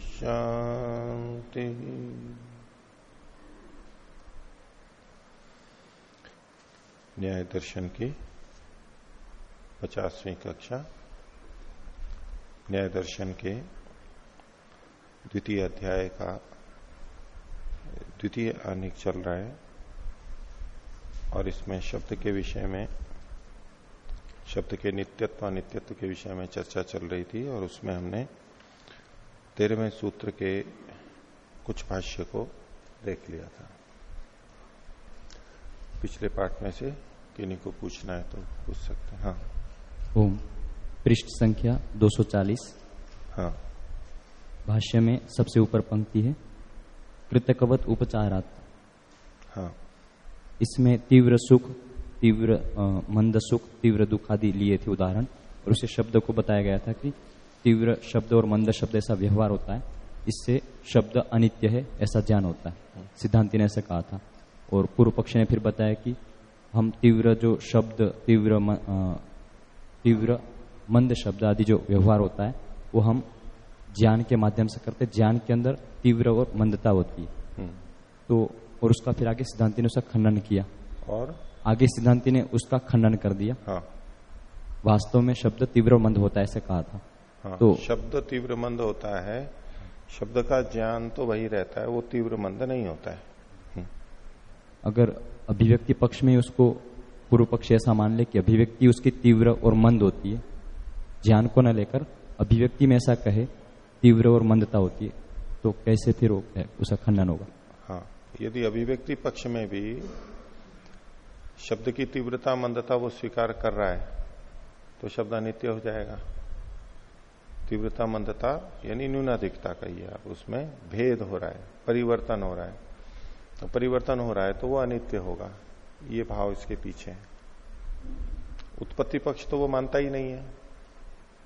शान्तिः न्याय दर्शन की पचासवीं कक्षा। न्याय दर्शन के द्वितीय अध्याय का द्वितीय अनेक चल रहा है। और इसमें शब्द के विषय में, शब्द के नित्यत्व अनित्यत्व के विषय में चर्चा चल रही थी और उसमें हमने तेरहवें सूत्र के कुछ भाष्य को देख लिया था। पिछले पाठ में से किन्हीं को पूछना है तो पूछ सकते हैं। हाँ। ओम। पृष्ठ संख्या 240 हाँ। भाष्य में सबसे ऊपर पंक्ति है कृतकवत उपचारात। हाँ। इसमें तीव्र सुख तीव्र मंद सुख तीव्र दुख आदि लिए थे उदाहरण और उसे शब्द को बताया गया था कि तीव्र शब्द और मंद शब्द ऐसा व्यवहार होता है इससे शब्द अनित्य है ऐसा ज्ञान होता है। सिद्धांति ने ऐसा कहा था। और पूर्व पक्ष ने फिर बताया कि हम तीव्र जो शब्द तीव्र तीव्र मंद शब्द आदि जो व्यवहार होता है वो हम ज्ञान के माध्यम से करते ज्ञान के अंदर तीव्र और मंदता होती है। हम्म, तो और उसका फिर आगे सिद्धांति ने उसका खंडन किया। और? आगे सिद्धांति ने उसका खंडन कर दिया। हाँ। वास्तव में शब्द तीव्र और मंद होता है ऐसे कहा था। हाँ तो- शब्द तीव्र मंद होता है शब्द का ज्ञान तो वही रहता है वो तीव्र मंद नहीं होता है। अगर अभिव्यक्ति पक्ष में उसको पूर्व पक्ष ऐसा मान ले कि अभिव्यक्ति उसकी तीव्र और मंद होती है ज्ञान को न लेकर अभिव्यक्ति में ऐसा कहे तीव्र और मंदता होती है तो कैसे फिर उसका खंडन होगा। हाँ यदि अभिव्यक्ति पक्ष में भी शब्द की तीव्रता मंदता वो स्वीकार कर रहा है तो शब्द अनित्य हो जाएगा। तीव्रता मंदता, यानी न्यूनाधिकता का ही है अब उसमें भेद हो रहा है, परिवर्तन हो रहा है। तो परिवर्तन हो रहा है तो वो अनित्य होगा, ये भाव इसके पीछे है। उत्पत्ति पक्ष तो वो मानता ही नहीं है।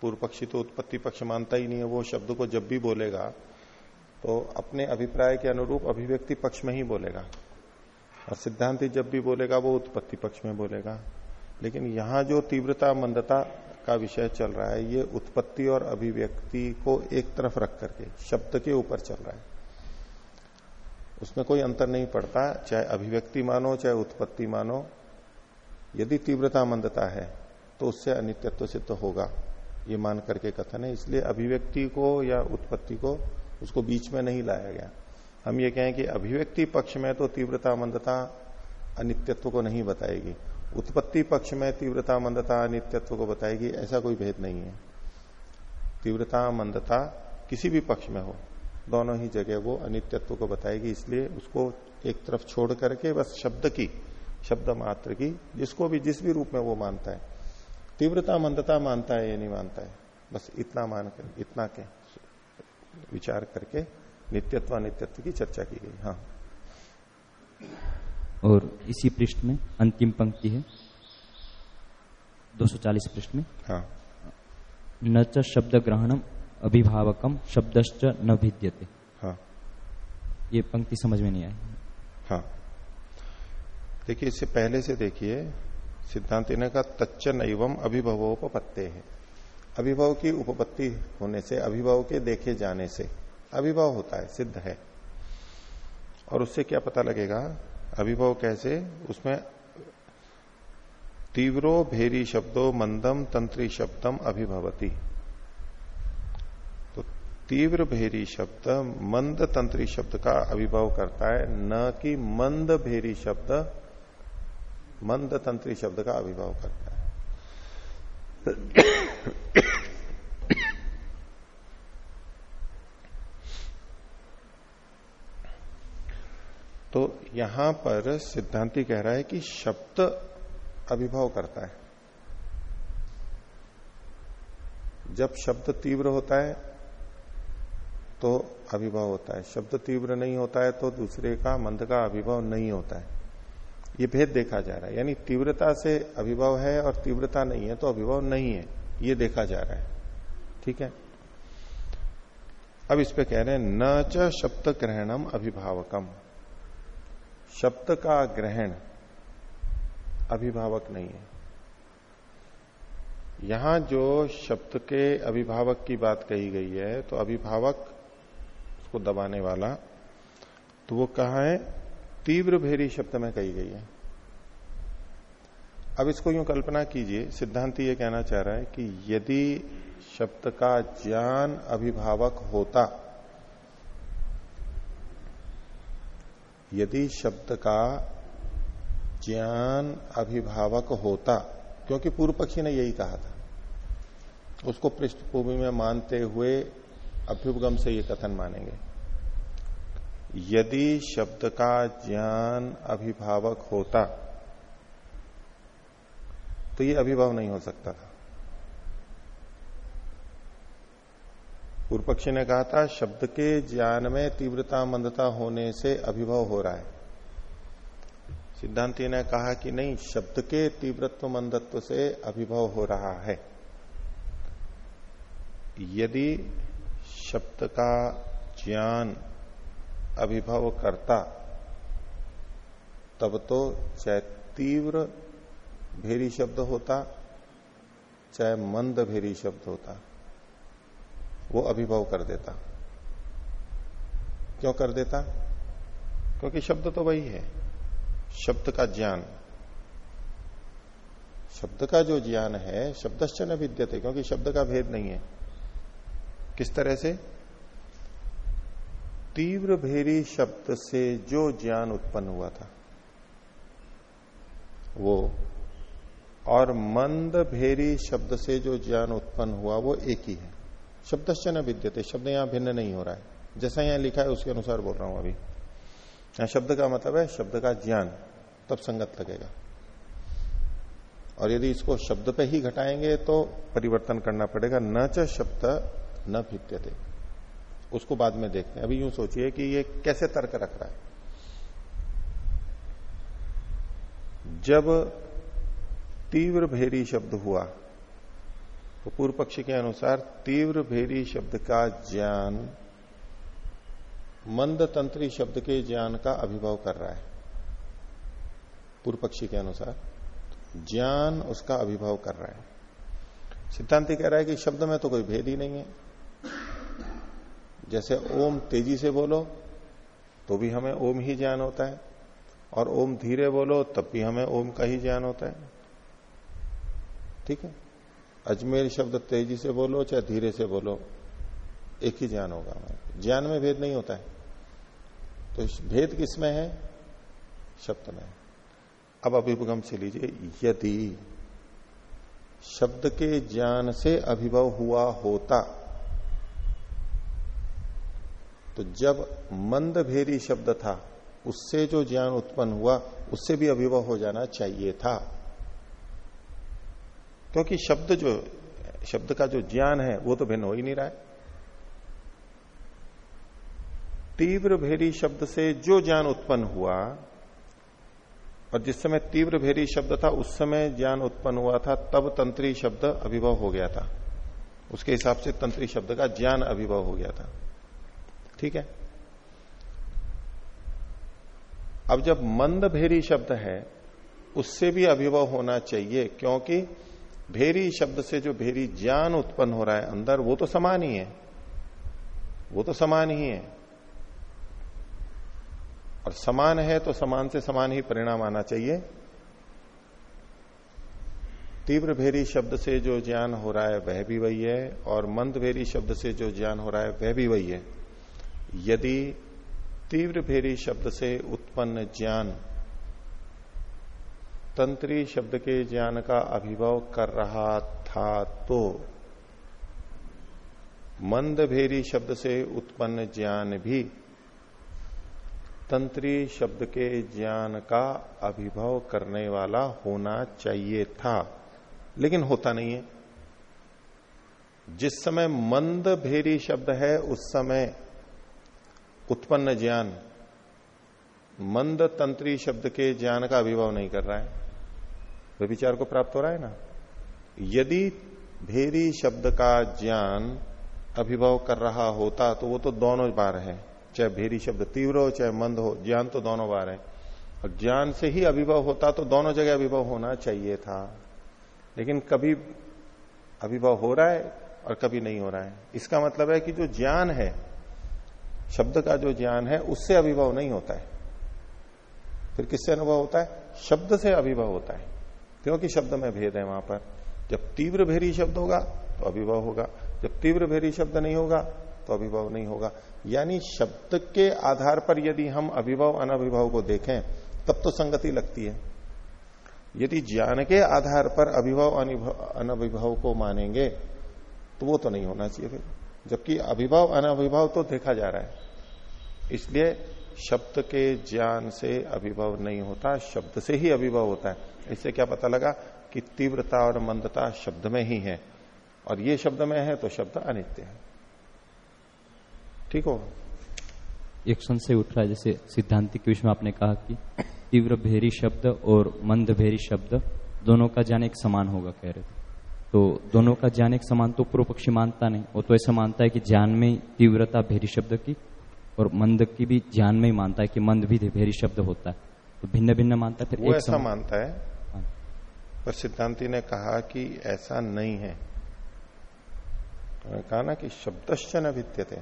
पूर्व पक्षी तो उत्पत्ति पक्ष मानता ही नहीं है, वो शब्द को जब भी बोलेगा तो अपने अभिप्राय के अनुरूप अभिव्यक्ति पक्ष में ही बोलेगा। और सिद्धांति जब भी बोलेगा, वो उत्पत्ति पक्ष में बोलेगा। लेकिन यहाँ जो तीव्रता, मंदता का विषय चल रहा है, ये उत्पत्ति और अभिव्यक्ति को एक तरफ़ रख करके, शब्द के ऊपर चल रहा है। उसमें कोई अंतर नहीं पड़ता, चाहे अभिव्यक्ति मानो, चाहे उत्पत्ति मानो। यदि तीव्रता मंदता है तो उससे अनित्यत्व सिद्ध तो होगा। ये मान करके कथन है, इसलिए अभिव्यक्ति को या उत्पत्ति को उसको बीच में नहीं लाया गया। हम ये कहें कि अभिव्यक्ति पक्ष में तो तीव्रता मंदता अनित्यत्व को नहीं बताएगी। उत्पत्ति पक्ष में तीव्रता, मंदता, नित्यत्व को बताएगी, ऐसा कोई भेद नहीं है। तीव्रता, मंदता किसी भी पक्ष में हो, दोनों ही जगह वो अनित्यत्व को बताएगी, इसलिए उसको एक तरफ़ छोड़ करके बस शब्द की, शब्द मात्र की, जिसको भी, जिस भी रूप में वो मानता है। तीव्रता, मंदता मानता है या नहीं मानता है? बस इतना मान कर, इतना के विचार करके नित्यत्व, अनित्यत्व की चर्चा की गई हाँ। और इसी पृष्ठ में अंतिम पंक्ति है 240 पृष्ठ में। हाँ। न च शब्द ग्रहणम अभिभावकम शब्दश्च न भिद्यते। हाँ। ये पंक्ति समझ में नहीं आई। हाँ। देखिए इससे पहले से देखिए सिद्धांत ने कहा तच्चन एवं अभिभवोपत्ते है। अभिभव की उपपत्ति होने से अभिभव के देखे जाने से अभिभव होता है सिद्ध है। और उससे क्या पता लगेगा? अभिभव कैसे? उसमें तीव्रो भेरी शब्दो मंदम तंत्री शब्दम अभिभवती। तो तीव्र भेरी शब्द मंद तंत्री शब्द का अभिभव करता है, न कि मंद भेरी शब्द मंद तंत्री शब्द का अभिभव करता है। तो यहाँ पर सिद्धांति कह रहा है कि शब्द अभिभव करता है। जब शब्द तीव्र होता है तो अभिभाव होता है। शब्द तीव्र नहीं होता है तो दूसरे का, मंद का अभिभाव नहीं होता है। ये भेद देखा जा रहा है। यानी तीव्रता से अभिभाव है और तीव्रता नहीं है तो अभिभाव नहीं है। ये देखा जा रहा है। ठीक है? अब इस पे कह रहे हैं, न च शब्द ग्रहणम अभिभावकम। शब्द का ग्रहण अभिभावक नहीं है। यहाँ जो शब्द के अभिभावक की बात कही गई है तो अभिभावक उसको दबाने वाला तो वो कहा है? तीव्र भेरी शब्द में कही गई है। अब इसको यूँ कल्पना कीजिए, सिद्धांत ये कहना चाह रहा है कि यदि शब्द का ज्ञान अभिभावक होता यदि शब्द का ज्ञान अभिभावक होता, क्योंकि पूर्व पक्षी ने यही कहा था, उसको पृष्ठभूमि में मानते हुए अभ्युपगम से ये कथन मानेंगे। यदि शब्द का ज्ञान अभिभावक होता तो ये अभिभाव नहीं हो सकता था। पूर्व पक्षी ने कहा था, शब्द के ज्ञान में तीव्रता मंदता होने से अभिभव हो रहा है। सिद्धांति ने कहा कि नहीं, शब्द के तीव्रत्व मंदत्व से अभिभव हो रहा है। यदि शब्द का ज्ञान अभिभव करता, तब तो चाहे तीव्र भेरी शब्द होता, चाहे मंद भेरी शब्द होता। वो अभिभव कर देता। क्यों कर देता? क्योंकि शब्द तो वही है। शब्द का ज्ञान। शब्द का जो ज्ञान है, शब्दश्चन विद्यते क्योंकि शब्द का भेद नहीं है। किस तरह से? तीव्र भेरी शब्द से जो ज्ञान उत्पन्न हुआ था, वो और मंद भेरी शब्द से जो ज्ञान उत्पन्न हुआ, वो एक ही है। शब्दश्च न विद्यते, शब्द यहाँ भिन्न नहीं हो रहा है। जैसा यहाँ लिखा है, उसके अनुसार बोल रहा हूँ अभी। यहाँ शब्द का मतलब है, शब्द का ज्ञान, तब संगत लगेगा। और यदि इसको शब्द पे ही घटाएँगे तो परिवर्तन करना पड़ेगा। न च शब्द न भित्यते उसको बाद में देखते हैं। अभी यूँ सोचिए कि ये कैसे तर्क रख रहा है। जब तीव्र भेरी शब्द हुआ तो पूर्व पक्षी के अनुसार तीव्र भेरी शब्द का ज्ञान मंद तंत्री शब्द के ज्ञान का अभिभव कर रहा है। पूर्व पक्षी के अनुसार ज्ञान उसका अभिभव कर रहा है। सिद्धांति कह रहा है कि शब्द में तो कोई भेद ही नहीं है। जैसे ओम तेज़ी से बोलो तो भी हमें ओम ही ज्ञान होता है, और ओम धीरे बोलो, तब भी हमें ओम का ही ज्ञान होता है। ठीक है? अजमेर शब्द तेज़ी से बोलो चाहे धीरे से बोलो, एक ही ज्ञान होगा हमारे ज्ञान में भेद नहीं होता है। तो भेद किसमें है? शब्द में अब अभिभुगम से लीजिए, यदि शब्द के ज्ञान से अभिभव हुआ होता तो जब मंद भेरी शब्द था, उससे जो ज्ञान उत्पन्न हुआ, उससे भी अभिभव हो जाना चाहिए था। क्योंकि शब्द जो, शब्द का जो ज्ञान है, वो तो भिन्न हो ही नहीं रहा है। तीव्र भेरी शब्द से जो ज्ञान उत्पन्न हुआ, और जिस समय तीव्र भेरी शब्द था, उस समय ज्ञान उत्पन्न हुआ था, तब तंत्री शब्द अभिभव हो गया था। उसके हिसाब से तंत्री शब्द का ज्ञान अभिभव हो गया था। ठीक है? अब जब मंद भेरी शब्द है, उससे भी अभिभव होना चाहिए, क्योंकि भेरी शब्द से जो भेरी ज्ञान उत्पन्न हो रहा है अंदर, वो तो समान ही है। वो तो समान ही है। और समान है तो समान से समान ही परिणाम आना चाहिए। तीव्र भेरी शब्द से जो ज्ञान हो रहा है, वह भी वही है, और मंद भेरी शब्द से जो ज्ञान हो रहा है, वह भी वही है। यदि तीव्र भेरी शब्द से उत्पन्न ज्ञान तंत्री शब्द के ज्ञान का अभिभव कर रहा था तो मंद भेरी शब्द से उत्पन्न ज्ञान भी तंत्री शब्द के ज्ञान का अभिभव करने वाला होना चाहिए था, लेकिन होता नहीं है। जिस समय मंद भेरी शब्द है, उस समय उत्पन्न ज्ञान मंद तंत्री शब्द के ज्ञान का अभिभव नहीं कर रहा है। विचार को प्राप्त हो रहा है ना? यदि भेरी शब्द का ज्ञान अभिभव कर रहा होता तो वो तो दोनों बार है। चाहे भेरी शब्द तीव्र हो, चाहे मंद हो, ज्ञान तो दोनों बार है। और ज्ञान से ही अभिभव होता तो दोनों जगह अभिभव होना चाहिए था। लेकिन कभी अभिभव हो रहा है और कभी नहीं हो रहा है। इसका मतलब है कि जो ज्ञान है, शब्द का जो ज्ञान है, उससे अभिभव नहीं होता है। फिर किससे अनुभव होता है? शब्द से अभिभव होता है। क्योंकि शब्द में भेद है वहाँ पर। जब तीव्र भेरी शब्द होगा तो अभिभव होगा। जब तीव्र भेरी शब्द नहीं होगा तो अभिभव नहीं होगा। यानी शब्द के आधार पर यदि हम अभिभव, अनभिभव को देखें, तब तो संगति लगती है। यदि ज्ञान के आधार पर अभिभव अनभिभव को मानेंगे तो वो तो नहीं होना चाहिए फिर। जबकि अभिभव, अनभिभव तो देखा जा रहा है। इसलिए शब्द के ज्ञान से अभिभव नहीं होता, शब्द से ही अभिभव होता है। इससे क्या पता लगा कि तीव्रता और मंदता शब्द में ही है। और ये शब्द में है तो शब्द अनित्य है। ठीक हो? एक संशय उठ रहा है, जैसे सिद्धांतिक विषय में आपने कहा कि तीव्र भेरी शब्द और मंद भेरी शब्द दोनों का ज्ञान एक समान होगा, कह रहे थे। तो दोनों का ज्ञान एक समान तो पूर्व पक्षी मानता नहीं। वो तो ऐसा मानता है कि ज्ञान में तीव्रता भेरी शब्द की और मंद की भी ज्ञान में ही मानता है कि मंद भी भेरी शब्द होता है। तो भिन्न भिन्न मानता है फिर वो ऐसा मानता है। हाँ। पर सिद्धांति ने कहा कि ऐसा नहीं है। कहा ना कि शब्दश्च न भित्यते।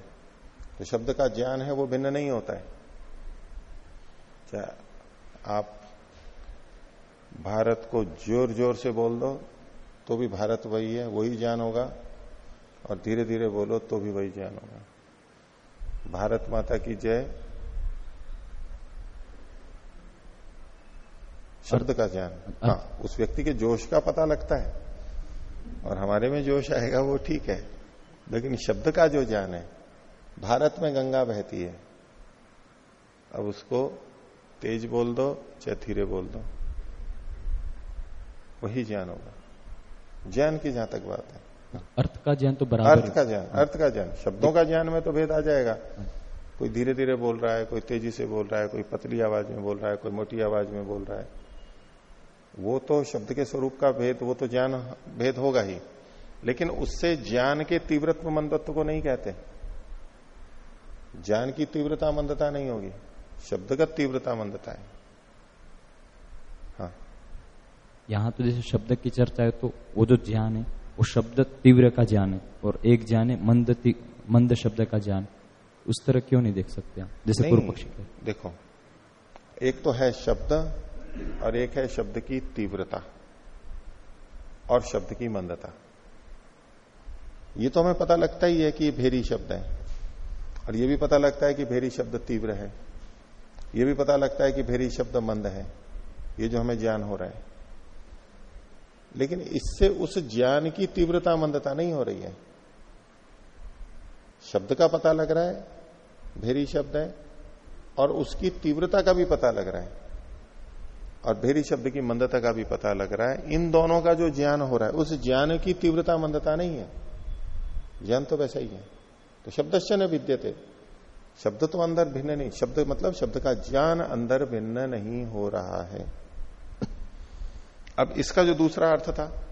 तो शब्द का ज्ञान है वो भिन्न नहीं होता है। चाहे आप भारत को ज़ोर ज़ोर से बोल दो तो भी भारत वही है वही ज्ञान होगा और धीरे धीरे बोलो तो भी वही ज्ञान होगा। भारत माता की जय। शब्द का ज्ञान। हाँ उस व्यक्ति के जोश का पता लगता है। और हमारे में जोश आएगा, वो ठीक है। लेकिन शब्द का जो ज्ञान है, भारत में गंगा बहती है। अब उसको तेज बोल दो, चाहे धीरे बोल दो। वही ज्ञान होगा। ज्ञान की जहाँ तक बात है। अर्थ का ज्ञान तो बराबर अर्थ का ज्ञान अर्थ का ज्ञान। शब्दों का ज्ञान में तो भेद आ जाएगा। कोई धीरे धीरे बोल रहा है कोई तेज़ी से बोल रहा है कोई पतली आवाज़ में बोल रहा है कोई मोटी आवाज़ में बोल रहा है। वो तो शब्द के स्वरूप का भेद वो तो ज्ञान भेद होगा ही। लेकिन उससे ज्ञान के तीव्रत्व मंदत्व को नहीं कहते। ज्ञान की तीव्रता मंदता नहीं होगी। शब्दगत तीव्रता मंदता है। हाँ। यहाँ तो जैसे शब्द की चर्चा है तो वो जो ज्ञान है वो शब्द तीव्र का ज्ञान है और एक ज्ञान है मंद मंद शब्द का ज्ञान उस तरह क्यों नहीं देख सकते जैसे पूर्व पक्षी देखो एक तो है शब्द और एक है शब्द की तीव्रता और शब्द की मंदता। ये तो हमें पता लगता ही है कि ये भेरी शब्द है और ये भी पता लगता है कि भेरी शब्द तीव्र है। ये भी पता लगता है कि भेरी शब्द मंद है। ये जो हमें ज्ञान हो रहा है। लेकिन इससे उस ज्ञान की तीव्रता मंदता नहीं हो रही है। शब्द का पता लग रहा है, भेरी शब्द है, और उसकी तीव्रता का भी पता लग रहा है, और भेरी शब्द की मंदता का भी पता लग रहा है। इन दोनों का जो ज्ञान हो रहा है, उस ज्ञान की तीव्रता मंदता नहीं है। ज्ञान तो वैसा ही है। तो शब्दश्च न विद्यते। शब्द तो अंदर भिन्न नहीं, शब्द मतलब शब्द का ज्ञान अंदर भिन्न नहीं हो रहा है। अब इसका जो दूसरा अर्थ था,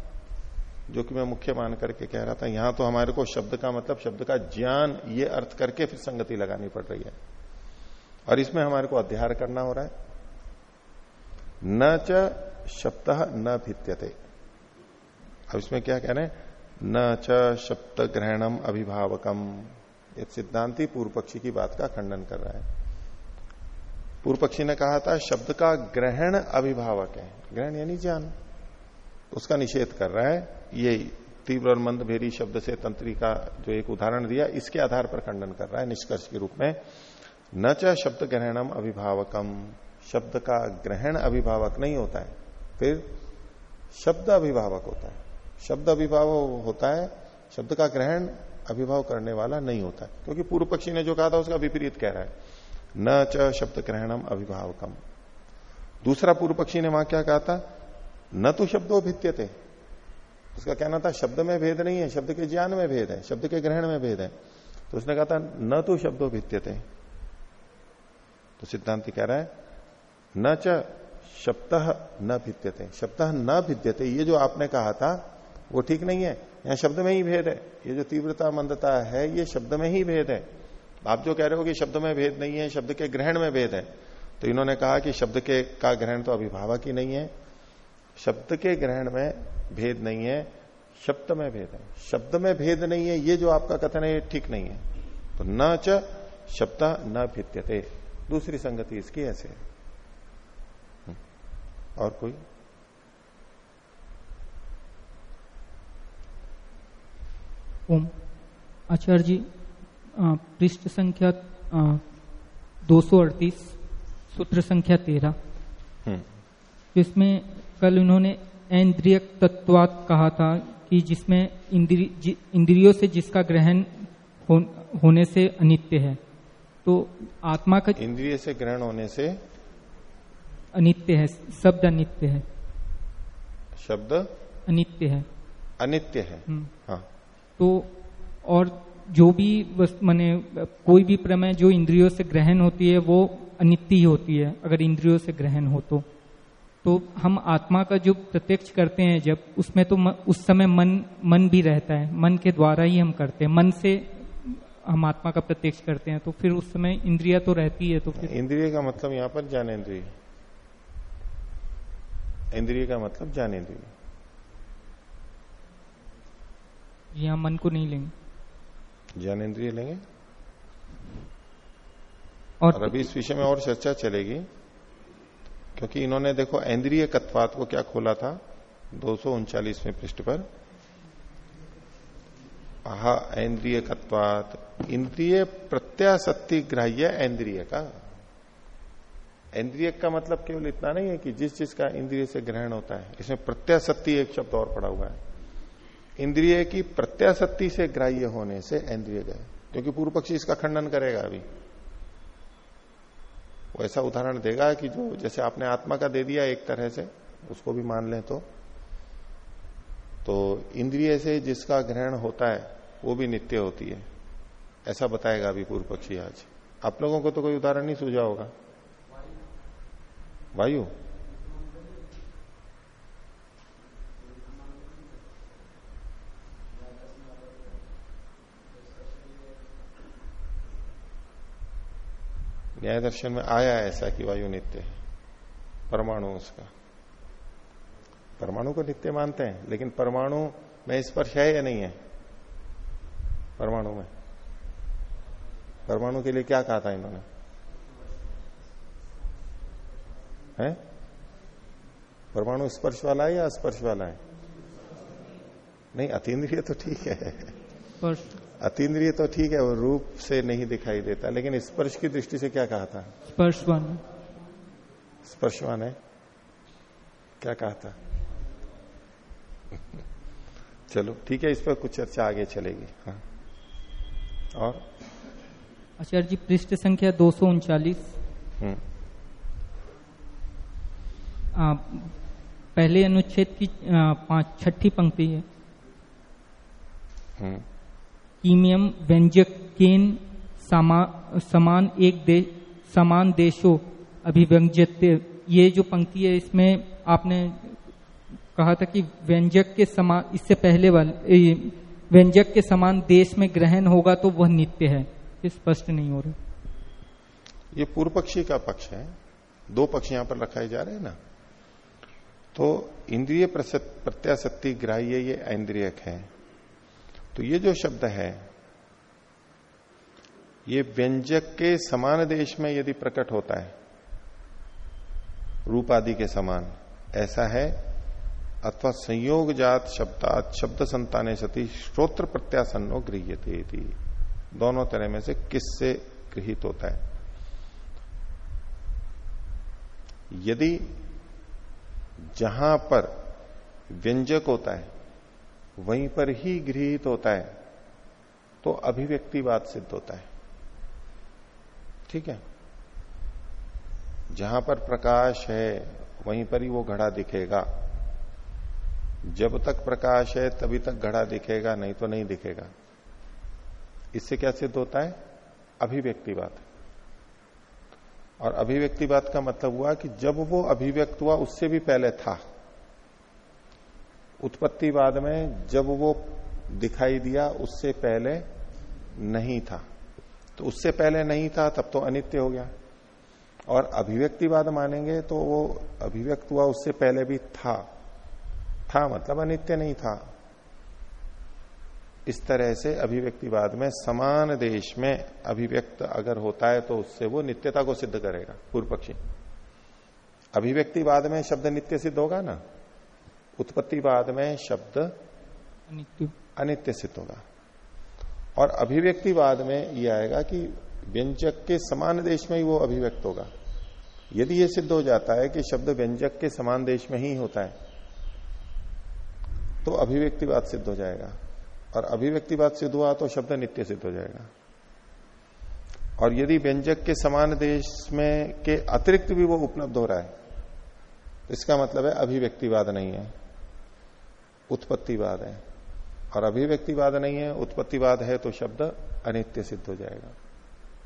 जो कि मैं मुख्य मान करके कह रहा था, यहाँ तो हमारे को शब्द का मतलब शब्द का ज्ञान, ये अर्थ करके फिर संगति लगानी पड़ रही है। और इसमें हमारे को अध्याय करना हो रहा है। न च शब्द न भित्यते। अब इसमें क्या कह रहे हैं? न च शब्द ग्रहणम अभिभावकम। ये सिद्धांति पूर्व पक्षी की बात का खंडन कर रहा है। पूर्व पक्षी ने कहा था, शब्द का ग्रहण अभिभावक है। ग्रहण यानी ज्ञान। उसका निषेध कर रहा है, ये तीव्र और मंद भेरी शब्द से तंत्री का जो एक उदाहरण दिया, इसके आधार पर खंडन कर रहा है निष्कर्ष के रूप में। न च शब्द ग्रहणम अभिभावकम। शब्द का ग्रहण अभिभावक नहीं होता है, फिर शब्द अभिभावक होता है। शब्द अभिभावक होता है, शब्द का ग्रहण अभिभाव करने वाला नहीं होता है, क्योंकि पूर्व पक्षी ने जो कहा था, उसका विपरीत कह रहा है। न च शब्द ग्रहणम अभिभावकम दूसरा पूर्व पक्षी ने वहाँ क्या कहा था? न तो शब्दो भित्य थे उसका कहना था, शब्द में भेद नहीं है, शब्द के ज्ञान में भेद है, शब्द के ग्रहण में भेद है। तो उसने कहा था, न तो शब्दो भित्य थे तो सिद्धांत कह रहा है, न च शब्द न भिद्यते शब्द न भिद्यते ये जो आपने कहा था, वो ठीक नहीं है। यहाँ शब्द में ही भेद है। ये जो तीव्रता मंदता है, ये शब्द में ही भेद है। आप जो कह रहे हो कि शब्द में भेद नहीं है, शब्द के ग्रहण में भेद है तो इन्होंने कहा कि शब्द के का ग्रहण तो अभिभावक ही नहीं है। शब्द के ग्रहण में भेद नहीं है, शब्द में भेद है। शब्द में भेद नहीं है, ये जो आपका कथन है, ये ठीक नहीं है। तो न च शब्द न भित्यते। दूसरी संगति इसकी ऐसे है। हम्म। और कोई? ओम। आचार्य जी पृष्ठ संख्या दो सौ अड़तीस सूत्र संख्या तेरह। हम्म। इसमें कल उन्होंने इंद्रिय तत्वात कहा था कि जिसमें इंद्रि, इंद्रियों से जिसका ग्रहण हो, होने से अनित्य है तो आत्मा का इंद्रिय से ग्रहण होने से अनित्य है शब्द अनित्य है। शब्द अनित्य है। अनित्य है। हम्म। हाँ। तो और जो भी माने कोई भी प्रमेय जो इंद्रियों से ग्रहण होती है वो अनित्य ही होती है अगर इंद्रियों से ग्रहण हो तो। तो हम आत्मा का जो प्रत्यक्ष करते हैं जब उसमें तो म, उस समय मन मन भी रहता है मन के द्वारा ही हम करते हैं मन से हम आत्मा का प्रत्यक्ष करते हैं तो फिर उस समय इंद्रिया तो रहती है तो फिर इंद्रिय का मतलब यहाँ पर ज्ञानेन्द्रिय। इंद्रिय इंद्रिय का मतलब ज्ञानेन्द्रिय। यहाँ मन को नहीं लेंगे। ज्ञानेन्द्रिय लेंगे। और, और अभी इस विषय में और चर्चा चलेगी क्योंकि इन्होंने देखो इंद्रिय कत्वात को क्या खोला था दो में पृष्ठ पर। आहा इंद्रिय कत्वात इंद्रिय प्रत्याशक्ति ग्राह्य इंद्रिय का। इंद्रिय का मतलब केवल इतना नहीं है कि जिस चीज़ का इंद्रिय से ग्रहण होता है इसमें प्रत्याशक्ति एक शब्द और पड़ा हुआ है। इंद्रिय की प्रत्याशक्ति से ग्राह्य होने से इंद्रिय गए। क्योंकि पूर्व पक्षी इसका खंडन करेगा अभी। वो ऐसा उदाहरण देगा कि जो जैसे आपने आत्मा का दे दिया एक तरह से, उसको भी मान लें तो। तो इंद्रिय से जिसका ग्रहण होता है, वो भी नित्य होती है। ऐसा बताएगा अभी पूर्व पक्षी आज। आप लोगों को तो कोई उदाहरण नहीं सूझा होगा। वायु। न्याय दर्शन में आया ऐसा कि वायु नित्य है, परमाणु उसका। परमाणु को नित्य मानते हैं, लेकिन परमाणु में स्पर्श है या नहीं है? परमाणु में। परमाणु के लिए क्या कहा था इन्होंने? है? परमाणु स्पर्श वाला है या स्पर्श वाला है? नहीं, अतीन्द्रिय तो ठीक है। अतीन्द्रिय तो ठीक है वो रूप से नहीं दिखाई देता लेकिन स्पर्श की दृष्टि से क्या कहा था? स्पर्शवान स्पर्शवान है? क्या कहा था? चलो ठीक है इस पर कुछ चर्चा आगे चलेगी हाँ। और? आचार्य जी पृष्ठ संख्या दो सौ उनचालीस। हम्म। पहले अनुच्छेद की पाँच छठी पंक्ति है। हम्म। कीमियम व्यंजक केन समा, समान एक देश समान देशों अभिव्यंजत ये जो पंक्ति है इसमें आपने कहा था कि व्यंजक के समान इससे पहले वाले व्यंजक के समान देश में ग्रहण होगा तो वह नित्य है। स्पष्ट नहीं हो रहा। ये पूर्व पक्षी का पक्ष है। दो पक्ष यहाँ पर रखाए जा रहे हैं ना। तो इंद्रिय प्रत्याशक्ति ग्राह्य ये इंद्रियक है। तो ये जो शब्द है, ये व्यंजक के समान देश में यदि प्रकट होता है रूप आदि के समान, ऐसा है, अथवा संयोग जात शब्दात, शब्द संताने सती, श्रोत्र प्रत्यासन्नो गृह्य दोनों तरह में से किससे गृहित होता है? यदि जहाँ पर व्यंजक होता है वहीं पर ही गृहित होता है तो अभिव्यक्तिवाद सिद्ध होता है। ठीक है? जहाँ पर प्रकाश है, वहीं पर ही वो घड़ा दिखेगा। जब तक प्रकाश है, तभी तक घड़ा दिखेगा, नहीं तो नहीं दिखेगा। इससे क्या सिद्ध होता है? अभिव्यक्तिवाद और अभिव्यक्तिवाद का मतलब हुआ कि जब वो अभिव्यक्त हुआ, उससे भी पहले था। उत्पत्तिवाद में जब वो दिखाई दिया, उससे पहले नहीं था। तो उससे पहले नहीं था, तब तो अनित्य हो गया। और अभिव्यक्तिवाद मानेंगे तो वो अभिव्यक्त हुआ, उससे पहले भी था। था मतलब अनित्य नहीं था। इस तरह से अभिव्यक्तिवाद में समान देश में अभिव्यक्त अगर होता है तो उससे वो नित्यता को सिद्ध करेगा पूर्व पक्षी अभिव्यक्तिवाद में शब्द नित्य सिद्ध होगा ना? उत्पत्तिवाद में शब्द अनित्य। अनित्य सिद्ध होगा। और अभिव्यक्तिवाद में यह आएगा कि व्यंजक के समान देश में ही वो अभिव्यक्त होगा। यदि ये सिद्ध हो जाता है कि शब्द व्यंजक के समान देश में ही होता है तो अभिव्यक्तिवाद सिद्ध हो जाएगा। और अभिव्यक्तिवाद सिद्ध हुआ तो शब्द नित्य सिद्ध हो जाएगा। और यदि व्यंजक के समान देश में के अतिरिक्त भी वो उपलब्ध हो रहा है तो इसका मतलब है अभिव्यक्तिवाद नहीं है। उत्पत्तिवाद है। और अभिव्यक्तिवाद नहीं है उत्पत्तिवाद है तो शब्द अनित्य सिद्ध हो जाएगा।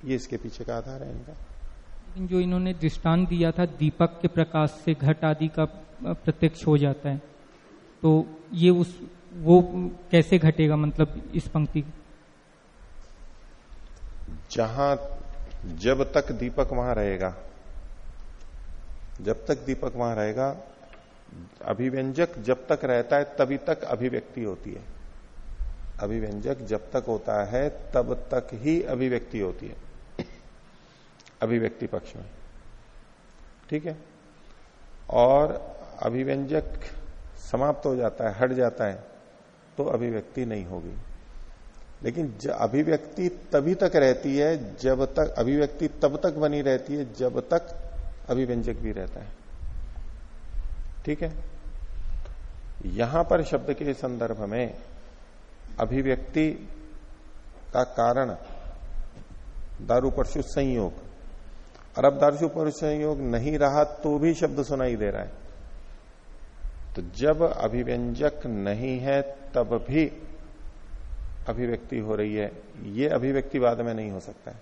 ये इसके पीछे का आधार है इनका। लेकिन जो इन्होंने दृष्टांत दिया था दीपक के प्रकाश से घट आदि का प्रत्यक्ष हो जाता है तो ये उस वो कैसे घटेगा मतलब इस पंक्ति जहाँ जब तक दीपक वहाँ रहेगा जब तक दीपक वहाँ रहेगा अभिव्यंजक जब तक रहता है, तभी तक अभिव्यक्ति होती है। अभिव्यंजक जब तक होता है, तब तक ही अभिव्यक्ति होती है। अभिव्यक्ति पक्ष में। ठीक है? और अभिव्यंजक समाप्त हो जाता है, हट जाता है तो अभिव्यक्ति नहीं होगी। लेकिन अभिव्यक्ति तभी तक रहती है, जब तक, अभिव्यक्ति तब तक बनी रहती है, जब तक अभिव्यंजक भी रहता है। ठीक है? यहाँ पर शब्द के संदर्भ में अभिव्यक्ति का कारण दारू परशु संयोग। और अब दारू परशु संयोग नहीं रहा तो भी शब्द सुनाई दे रहा है। तो जब अभिव्यंजक नहीं है, तब भी अभिव्यक्ति हो रही है। ये अभिव्यक्तिवाद में नहीं हो सकता है।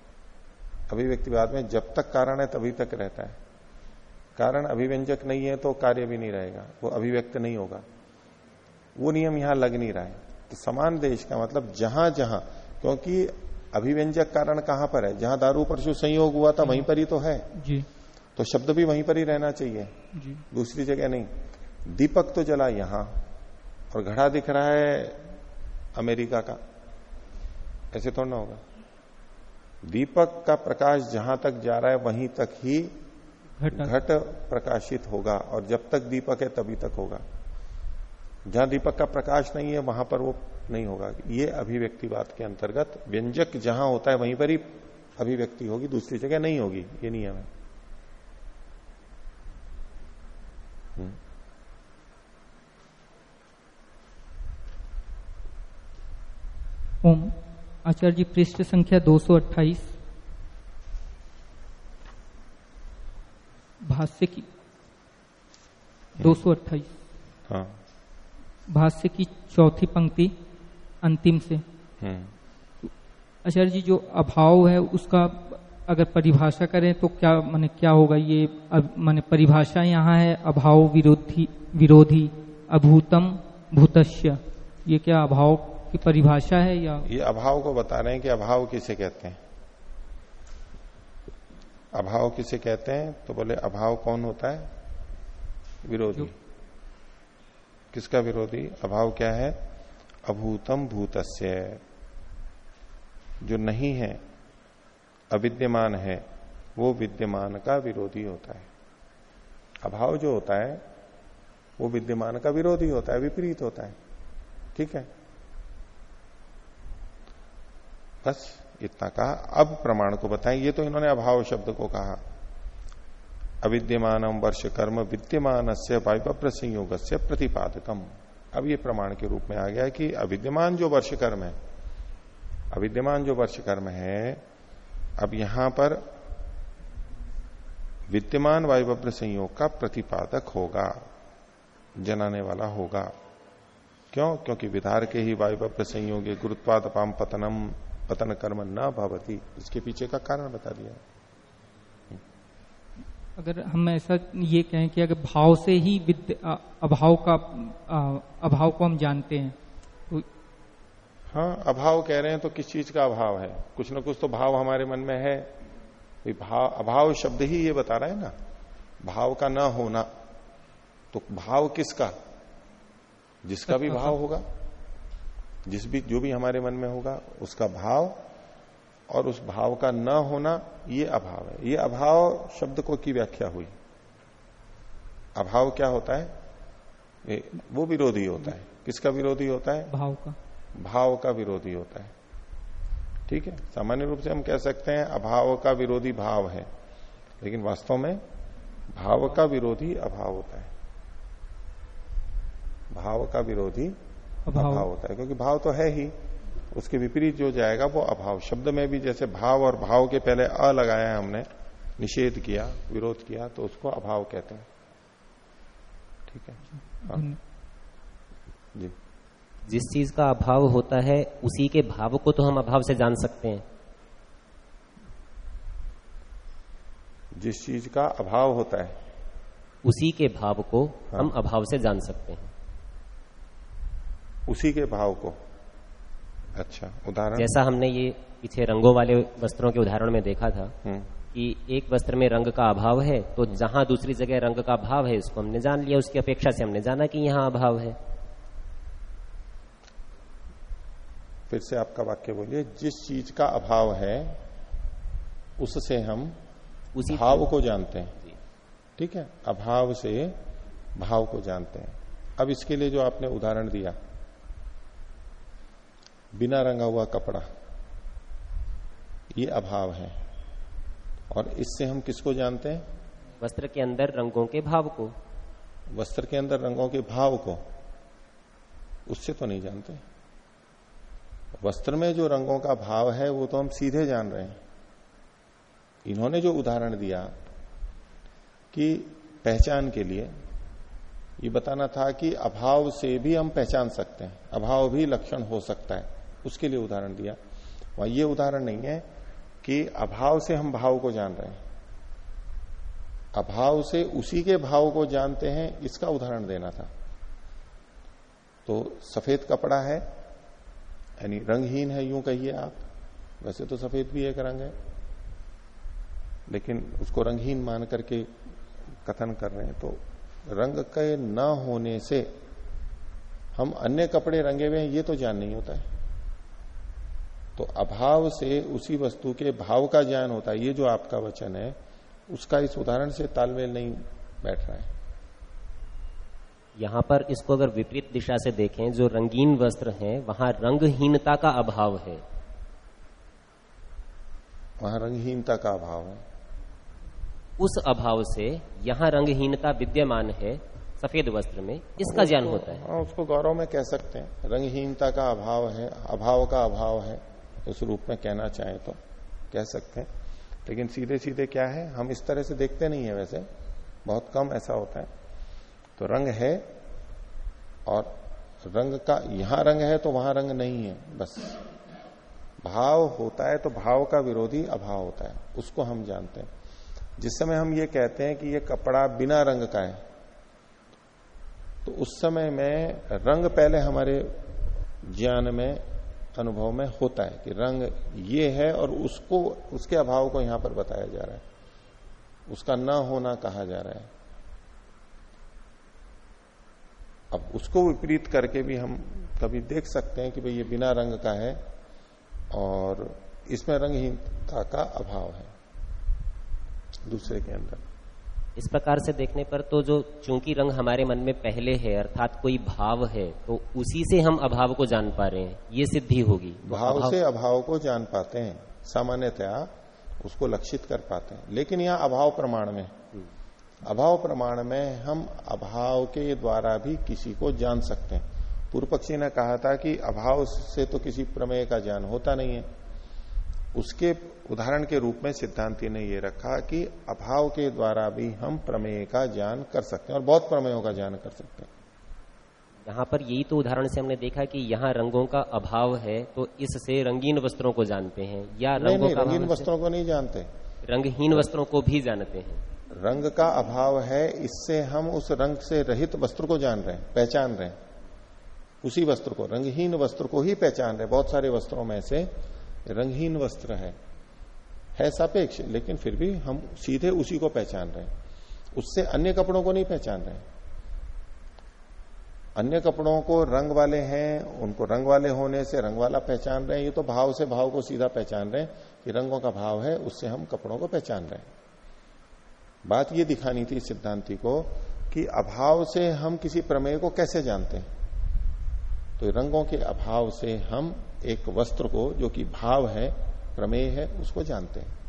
अभिव्यक्तिवाद में जब तक कारण है, तभी तक रहता है। कारण अभिव्यंजक नहीं है तो कार्य भी नहीं रहेगा वो अभिव्यक्त नहीं होगा। वो नियम यहाँ लग नहीं रहा है। तो समान देश का मतलब जहाँ जहाँ क्योंकि अभिव्यंजक कारण कहाँ पर है? जहाँ दारू परशु संयोग हुआ था वहीं पर ही तो है। जी। तो शब्द भी वहीं पर ही रहना चाहिए। जी। दूसरी जगह नहीं। दीपक तो जला यहाँ और घड़ा दिख रहा है अमेरिका का। ऐसे थोड़ा ना होगा। दीपक का प्रकाश जहाँ तक जा रहा है वहीं तक ही घट घट प्रकाशित होगा और जब तक दीपक है तभी तक होगा। जहाँ दीपक का प्रकाश नहीं है वहाँ पर वो नहीं होगा। ये अभिव्यक्तिवाद के अंतर्गत व्यंजक जहाँ होता है वहीं पर ही अभिव्यक्ति होगी दूसरी जगह नहीं होगी ये नियम है। हम्म। ओम। आचार्य जी पृष्ठ संख्या 228 भाष्य की। 228 हाँ। भाष्य की चौथी पंक्ति अंतिम से। हम्म। आचार्य जी जो अभाव है उसका अगर परिभाषा करें तो क्या माने क्या होगा ये? माने परिभाषा यहाँ है अभाव विरोधी विरोधी अभूतम भूतस्य। ये क्या अभाव की परिभाषा है या? ये अभाव को बता रहे हैं कि अभाव किसे कहते हैं? अभाव किसे कहते हैं? तो बोले अभाव कौन होता है? विरोधी। किसका विरोधी? अभाव क्या है? अभूतम भूतस्य। जो नहीं है अविद्यमान है वो विद्यमान का विरोधी होता है। अभाव जो होता है वो विद्यमान का विरोधी होता है विपरीत होता है। ठीक है? बस। इतना कहा। अब प्रमाण को बताएँ, ये तो इन्होंने अभाव शब्द को कहा। अविद्यमान वर्ष कर्म विद्यमान से वायुप्र संयोग से प्रतिपादकम। अब ये प्रमाण के रूप में आ गया कि अविद्यमान जो वर्ष कर्म है, अविद्यमान जो वर्ष कर्म है, अब यहाँ पर विद्यमान वायुव्र संयोग का प्रतिपादक होगा, जनाने वाला होगा। क्यों? क्योंकि विधार के ही वायुव्र संयोग गुरुत्वाद पतनम। पतन कर्म न भवती। इसके पीछे का कारण बता दिया। अगर हम ऐसा ये कहें कि अगर भाव से ही अभाव का आ, अभाव को हम जानते हैं तो हाँ अभाव कह रहे हैं तो किस चीज़ का अभाव है? कुछ ना कुछ तो भाव हमारे मन में है। भाव अभाव शब्द ही ये बता रहा है ना। भाव का ना होना तो भाव किसका? जिसका भी भाव होगा। जिस भी जो भी हमारे मन में होगा उसका भाव और उस भाव का न होना ये अभाव है। ये अभाव शब्द को की व्याख्या हुई? अभाव क्या होता है? वो विरोधी होता है। किसका विरोधी होता है? भाव का। भाव का विरोधी होता है। ठीक है? सामान्य रूप से हम कह सकते हैं अभाव का विरोधी भाव है। लेकिन वास्तव में भाव का विरोधी अभाव होता है। भाव का विरोधी अभाव। होता है क्योंकि भाव तो है ही। उसके विपरीत जो जाएगा वो अभाव। शब्द में भी जैसे भाव और भाव के पहले अ लगाया हमने निषेध किया विरोध किया तो उसको अभाव कहते हैं। ठीक है? हाँ। जी। जिस चीज़ का अभाव होता है उसी के भाव को तो हम अभाव से जान सकते हैं। जिस चीज़ का अभाव होता है उसी के भाव को हाँ। हम अभाव से जान सकते हैं। उसी के भाव को। अच्छा उदाहरण? जैसा हमने ये पीछे रंगों वाले वस्त्रों के उदाहरण में देखा था हम्म। कि एक वस्त्र में रंग का अभाव है तो जहाँ दूसरी जगह रंग का अभाव है उसको हमने जान लिया उसकी अपेक्षा से हमने जाना कि यहाँ अभाव है। फिर से आपका वाक्य बोलिए जिस चीज़ का अभाव है उससे हम उसी भाव को जानते हैं। ठीक है? अभाव से भाव को जानते हैं। अब इसके लिए जो आपने उदाहरण दिया बिना रंगा हुआ कपड़ा। ये अभाव है। और इससे हम किसको जानते हैं? वस्त्र के अंदर रंगों के भाव को। वस्त्र के अंदर रंगों के भाव को। उससे तो नहीं जानते। वस्त्र में जो रंगों का भाव है वो तो हम सीधे जान रहे हैं। इन्होंने जो उदाहरण दिया कि पहचान के लिए ये बताना था कि अभाव से भी हम पहचान सकते हैं। अभाव भी लक्षण हो सकता है। उसके लिए उदाहरण दिया। वहाँ ये उदाहरण नहीं है कि अभाव से हम भाव को जान रहे हैं। अभाव से उसी के भाव को जानते हैं, इसका उदाहरण देना था। तो सफ़ेद कपड़ा है, यानी रंगहीन है, यूँ कहिए आप। वैसे तो सफ़ेद भी एक रंग है, लेकिन उसको रंगहीन मान करके कथन कर रहे हैं। तो रंग के न होने से हम अन्य कपड़े रंगे हुए हैं, ये तो जान नहीं होता है। तो अभाव से उसी वस्तु के भाव का ज्ञान होता है। ये जो आपका वचन है उसका इस उदाहरण से तालमेल नहीं बैठ रहा है। यहाँ पर इसको अगर विपरीत दिशा से देखें जो रंगीन वस्त्र हैं वहाँ रंगहीनता का अभाव है। वहाँ रंगहीनता का अभाव है। उस अभाव से यहाँ रंगहीनता विद्यमान है सफ़ेद वस्त्र में। इसका ज्ञान होता है। हाँ उसको गौरव में कह सकते हैं। रंगहीनता का अभाव है अभाव का अभाव है। उस रूप में कहना चाहे तो कह सकते हैं। लेकिन सीधे सीधे क्या है? हम इस तरह से देखते नहीं है वैसे। बहुत कम ऐसा होता है। तो रंग है और रंग का, यहाँ रंग है तो वहाँ रंग नहीं है, बस। भाव होता है तो भाव का विरोधी अभाव होता है। उसको हम जानते हैं। जिस समय हम ये कहते हैं कि ये कपड़ा बिना रंग का है तो उस समय में रंग पहले हमारे ज्ञान में अनुभव में होता है कि रंग ये है और उसको, उसके अभाव को यहाँ पर बताया जा रहा है। उसका न होना कहा जा रहा है। अब उसको विपरीत करके भी हम कभी देख सकते हैं कि भाई ये बिना रंग का है और इसमें रंगहीनता का अभाव है दूसरे के अंदर। इस प्रकार से देखने पर तो जो चूँकि रंग हमारे मन में पहले है अर्थात कोई भाव है तो उसी से हम अभाव को जान पा रहे हैं। ये सिद्धि होगी। तो भाव से अभाव को जान पाते हैं। सामान्यतया उसको लक्षित कर पाते हैं। लेकिन यहाँ अभाव प्रमाण में अभाव प्रमाण में हम अभाव के द्वारा भी किसी को जान सकते हैं। पूर्व पक्षी ने कहा था कि अभाव से तो किसी प्रमेय का ज्ञान होता नहीं है। उसके उदाहरण के रूप में सिद्धांति ने यह रखा कि अभाव के द्वारा भी हम प्रमेय का ज्ञान कर सकते हैं और बहुत प्रमेयों का ज्ञान कर सकते हैं। यहाँ पर यही तो उदाहरण से हमने देखा कि यहाँ रंगों का अभाव है तो इससे रंगीन वस्त्रों को जानते हैं या रंगों नहीं, नहीं, रंगीन वस्त्रों को नहीं जानते। रंगहीन वस्त्रों को भी जानते हैं। रंग का अभाव है इससे हम उस रंग से रहित वस्त्र को जान रहे हैं पहचान रहे हैं। उसी वस्त्र को रंगहीन वस्त्र को ही पहचान रहे बहुत सारे वस्त्रों में से। रंगहीन वस्त्र है। है सापेक्ष, लेकिन फिर भी हम सीधे उसी को पहचान रहे हैं। उससे अन्य कपड़ों को नहीं पहचान रहे अन्य कपड़ों को रंग वाले हैं, उनको रंग वाले होने से रंग वाला पहचान रहे हैं। ये तो भाव से भाव को सीधा पहचान रहे हैं कि रंगों का भाव है, उससे हम कपड़ों को पहचान रहे हैं। बात ये दिखानी थी सिद्धांति को कि अभाव से हम किसी प्रमेय को कैसे जानते हैं? तो रंगों के अभाव से हम एक वस्त्र को जो कि भाव है प्रमेय है उसको जानते हैं।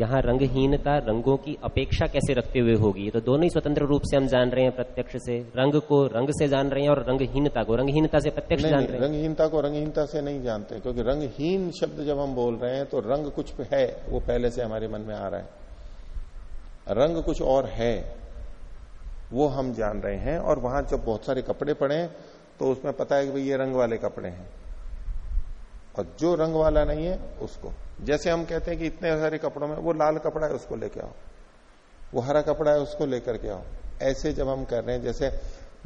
यहाँ रंगहीनता रंगों की अपेक्षा कैसे रखते हुए होगी? तो दोनों ही स्वतंत्र रूप से हम जान रहे हैं प्रत्यक्ष से। रंग को रंग से जान रहे हैं और रंगहीनता को रंगहीनता से प्रत्यक्ष जान रहे हैं। रंगहीनता को रंगहीनता से नहीं जानते क्योंकि रंगहीन शब्द जब हम बोल रहे हैं तो रंग कुछ है वो पहले से हमारे मन में आ रहा है। रंग कुछ और है वो हम जान रहे हैं और वहाँ जब बहुत सारे कपड़े पड़े तो उसमें पता है कि भाई ये रंग वाले कपड़े हैं। और जो रंग वाला नहीं है उसको। जैसे हम कहते हैं कि इतने सारे कपड़ों में वो लाल कपड़ा है उसको लेके आओ। वो हरा कपड़ा है उसको लेकर के आओ। ऐसे जब हम कर रहे हैं जैसे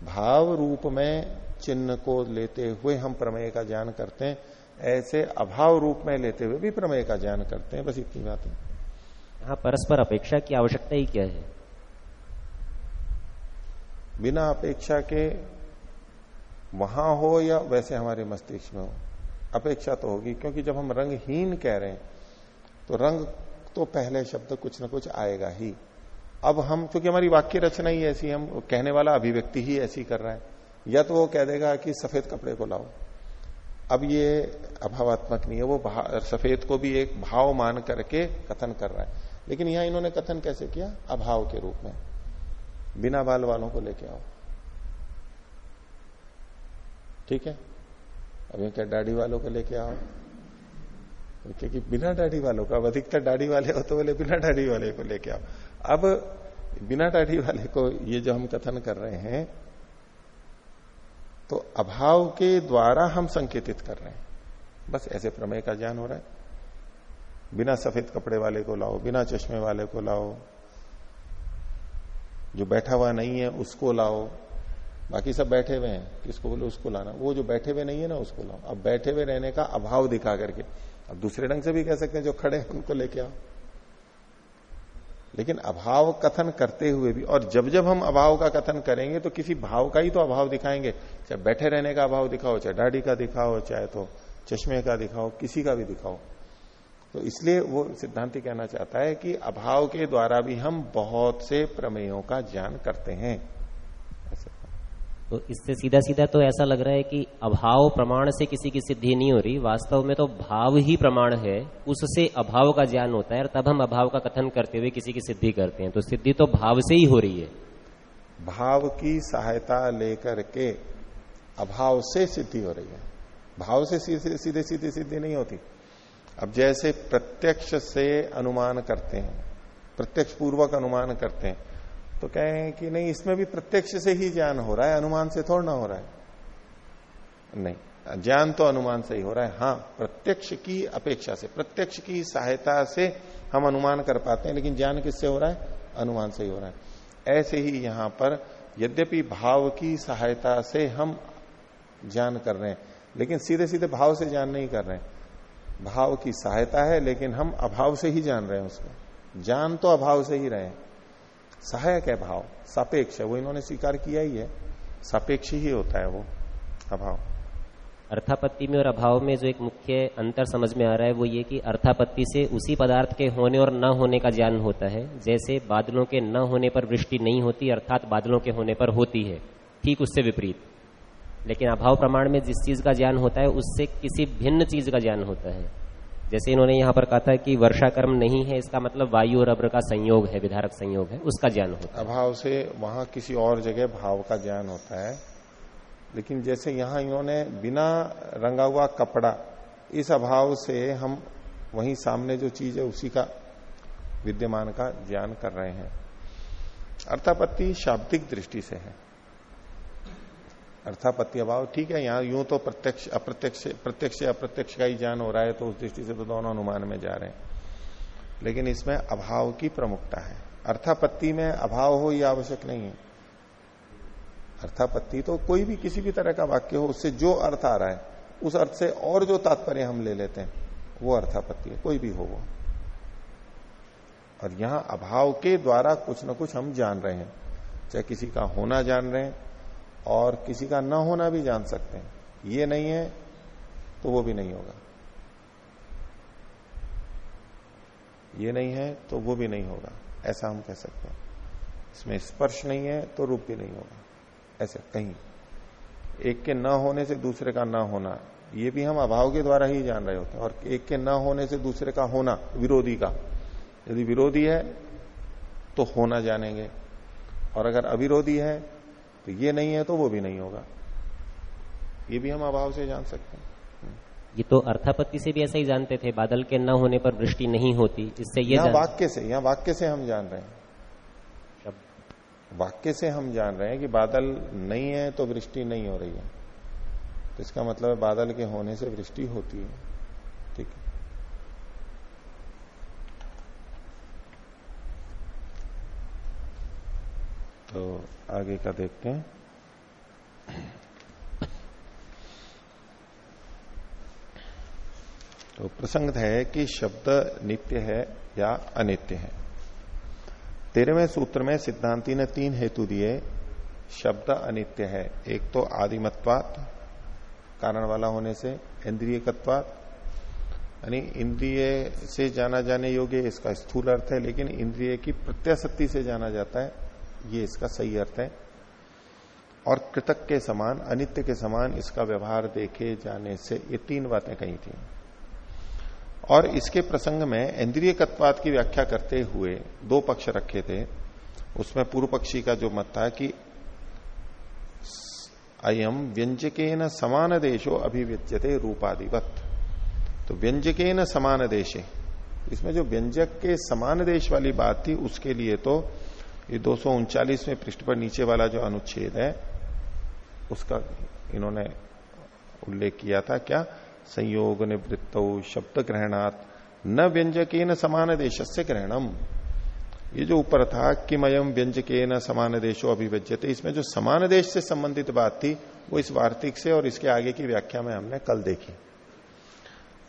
भाव रूप में चिन्ह को लेते हुए हम प्रमेय का ज्ञान करते हैं ऐसे अभाव रूप में लेते हुए भी प्रमेय का ज्ञान करते हैं बस इतनी बात है। यहाँ परस्पर अपेक्षा की आवश्यकता ही क्या है? बिना अपेक्षा के वहाँ हो या वैसे हमारे मस्तिष्क में हो? अपेक्षा तो होगी, क्योंकि जब हम रंगहीन कह रहे हैं तो रंग तो पहले शब्द कुछ ना कुछ आएगा ही। अब हम, क्योंकि हमारी वाक्य रचना ही ऐसी हम कहने वाला अभिव्यक्ति ही ऐसी कर रहा है। या तो वो कह देगा कि सफ़ेद कपड़े को लाओ। अब ये अभावात्मक नहीं है, वो सफ़ेद को भी एक भाव मान करके कथन कर रहा है। लेकिन यहाँ इन्होंने कथन कैसे किया? अभाव के रूप में। बिना बाल वालों को लेके आओ। ठीक है? अब क्या दाढ़ी वालों को लेके आओ? क्योंकि बिना दाढ़ी वालों का, अब अधिकतर दाढ़ी वाले हो तो बोले बिना दाढ़ी वाले को लेके आओ। अब बिना दाढ़ी वाले को ये जो हम कथन कर रहे हैं तो अभाव के द्वारा हम संकेतित कर रहे हैं। बस ऐसे प्रमेय का ज्ञान हो रहा है। बिना सफ़ेद कपड़े वाले को लाओ, बिना चश्मे वाले को लाओ, जो बैठा हुआ नहीं है उसको लाओ। बाकी सब बैठे हुए हैं। किसको बोले? उसको लाना। वो जो बैठे हुए नहीं है ना, उसको लाओ। अब बैठे हुए रहने का अभाव दिखा करके। अब दूसरे ढंग से भी कह सकते हैं, जो खड़े हैं, उनको लेके आओ। लेकिन अभाव कथन करते हुए भी, और जब जब हम अभाव का कथन करेंगे तो किसी भाव का ही तो अभाव दिखाएँगे। चाहे बैठे रहने का अभाव दिखाओ, चाहे दाढ़ी का दिखाओ, चाहे तो चश्मे का दिखाओ, किसी का भी दिखाओ। तो इसलिए वो सिद्धांति कहना चाहता है कि अभाव के द्वारा भी हम बहुत से प्रमेयों का ज्ञान करते हैं। तो इससे सीधा सीधा तो ऐसा लग रहा है कि अभाव प्रमाण से किसी की सिद्धि नहीं हो रही। वास्तव में तो भाव ही प्रमाण है, उससे अभाव का ज्ञान होता है और तब हम अभाव का कथन करते हुए किसी की सिद्धि करते हैं। तो सिद्धि तो भाव से ही हो रही है। भाव की सहायता लेकर के अभाव से सिद्धि हो रही है। भाव से सीधे सीधे सीधे सिद्धि नहीं होती। अब जैसे प्रत्यक्ष से अनुमान करते हैं, प्रत्यक्ष पूर्वक अनुमान करते हैं तो कहें कि नहीं, इसमें भी प्रत्यक्ष से ही ज्ञान हो रहा है, अनुमान से थोड़ा ना हो रहा है। नहीं, ज्ञान तो अनुमान से ही हो रहा है हाँ प्रत्यक्ष की अपेक्षा से, प्रत्यक्ष की सहायता से हम अनुमान कर पाते हैं, लेकिन ज्ञान किससे हो रहा है? अनुमान से ही हो रहा है। ऐसे ही यहाँ पर यद्यपि भाव की सहायता से हम ज्ञान कर रहे हैं, लेकिन सीधे सीधे भाव से ज्ञान नहीं कर रहे हैं। भाव की सहायता है, लेकिन हम अभाव से ही जान रहे हैं उसको ज्ञान तो अभाव से ही रहे हैं। सहायक है भाव, सापेक्ष है, वो इन्होंने स्वीकार किया ही है। सापेक्ष ही होता है वो अभाव। अर्थापत्ति में और अभाव में जो एक मुख्य अंतर समझ में आ रहा है, वो ये कि अर्थापत्ति से उसी पदार्थ के होने और न होने का ज्ञान होता है। जैसे बादलों के न होने पर वृष्टि नहीं होती, अर्थात बादलों के होने पर होती है, ठीक उससे विपरीत। लेकिन अभाव प्रमाण में जिस चीज़ का ज्ञान होता है, उससे किसी भिन्न चीज़ का ज्ञान होता है। जैसे इन्होंने यहाँ पर कहा था कि वर्षा कर्म नहीं है, इसका मतलब वायु और अब्र का संयोग है, विधारक संयोग है, उसका ज्ञान होता है। अभाव से वहाँ किसी और जगह भाव का ज्ञान होता है। लेकिन जैसे यहाँ इन्होंने बिना रंगा हुआ कपड़ा, इस अभाव से हम वहीं सामने जो चीज़ है, उसी का विद्यमान का ज्ञान कर रहे हैं। अर्थापत्ति शाब्दिक दृष्टि से है। अर्थापत्ति अभाव, ठीक है, यहाँ यूँ तो प्रत्यक्ष, अप्रत्यक्ष प्रत्यक्ष अप्रत्यक्ष का ही ज्ञान हो रहा है तो उस दृष्टि से तो दोनों अनुमान में जा रहे हैं। लेकिन इसमें अभाव की प्रमुखता है। अर्थापत्ति में अभाव हो यह आवश्यक नहीं है। अर्थापत्ति तो कोई भी किसी भी तरह का वाक्य हो, उससे जो अर्थ आ रहा है, उस अर्थ से और जो तात्पर्य हम ले लेते हैं, वो अर्थापत्ति है, कोई भी हो वो। और यहाँ अभाव के द्वारा कुछ ना कुछ हम जान रहे हैं, चाहे किसी का होना जान रहे हैं और किसी का ना होना भी जान सकते हैं। ये नहीं है तो वो भी नहीं होगा। ये नहीं है तो वो भी नहीं होगा। ऐसा हम कह सकते हैं। इसमें स्पर्श नहीं है तो रूप भी नहीं होगा। ऐसे कहीं। एक के न होने से दूसरे का न होना, ये भी हम अभाव के द्वारा ही जान रहे होते हैं। और एक के न होने से दूसरे का होना, विरोधी का। यदि विरोधी है तो होना जानेंगे। और अगर अविरोधी है तो ये नहीं है तो वो भी नहीं होगा। ये भी हम अभाव से जान सकते हैं। ये तो अर्थापत्ति से भी ऐसा ही जानते थे बादल के न होने पर वृष्टि नहीं होती इससे ये यहाँ वाक्य से यहाँ वाक्य से हम जान रहे हैं। वाक्य से हम जान रहे हैं कि बादल नहीं है तो वृष्टि नहीं हो रही है। तो इसका मतलब है बादल के होने से वृष्टि होती है। तो आगे का देखते हैं। तो प्रसंग है कि शब्द नित्य है या अनित्य है। तेरहवें सूत्र में सिद्धांति ने तीन हेतु दिए, शब्द अनित्य है। एक तो आदिमत्वात, कारण वाला होने से इंद्रियकत्वात, यानी इंद्रिय से जाना जाने योग्य इसका स्थूल अर्थ है, लेकिन इंद्रिय की प्रत्याशक्ति से जाना जाता है। ये इसका सही अर्थ है। और कृतक के समान, अनित्य के समान इसका व्यवहार देखे जाने से ये तीन बातें कही थी। और इसके प्रसंग में इंद्रिय तत्वाद की व्याख्या करते हुए दो पक्ष रखे थे। उसमें पूर्व पक्षी का जो मत था कि अयम व्यंजके न समान देशो अभिव्यज्यते रूपाधिवत तो व्यंजके न समान देशे, इसमें जो व्यंजक के समान देश वाली बात थी, उसके लिए तो ये दो में पृष्ठ पर नीचे वाला जो अनुच्छेद है, उसका इन्होंने उल्लेख किया था, क्या? संयोग निवृत्त शब्द ग्रहणात न व्यंजके समान देश से ग्रहणम। ये जो ऊपर था किमयम व्यंजके न समान देशो अभिव्यजते इसमें जो समान देश से संबंधित बात थी, वो इस वार्तिक से और इसके आगे की व्याख्या में हमने कल देखी।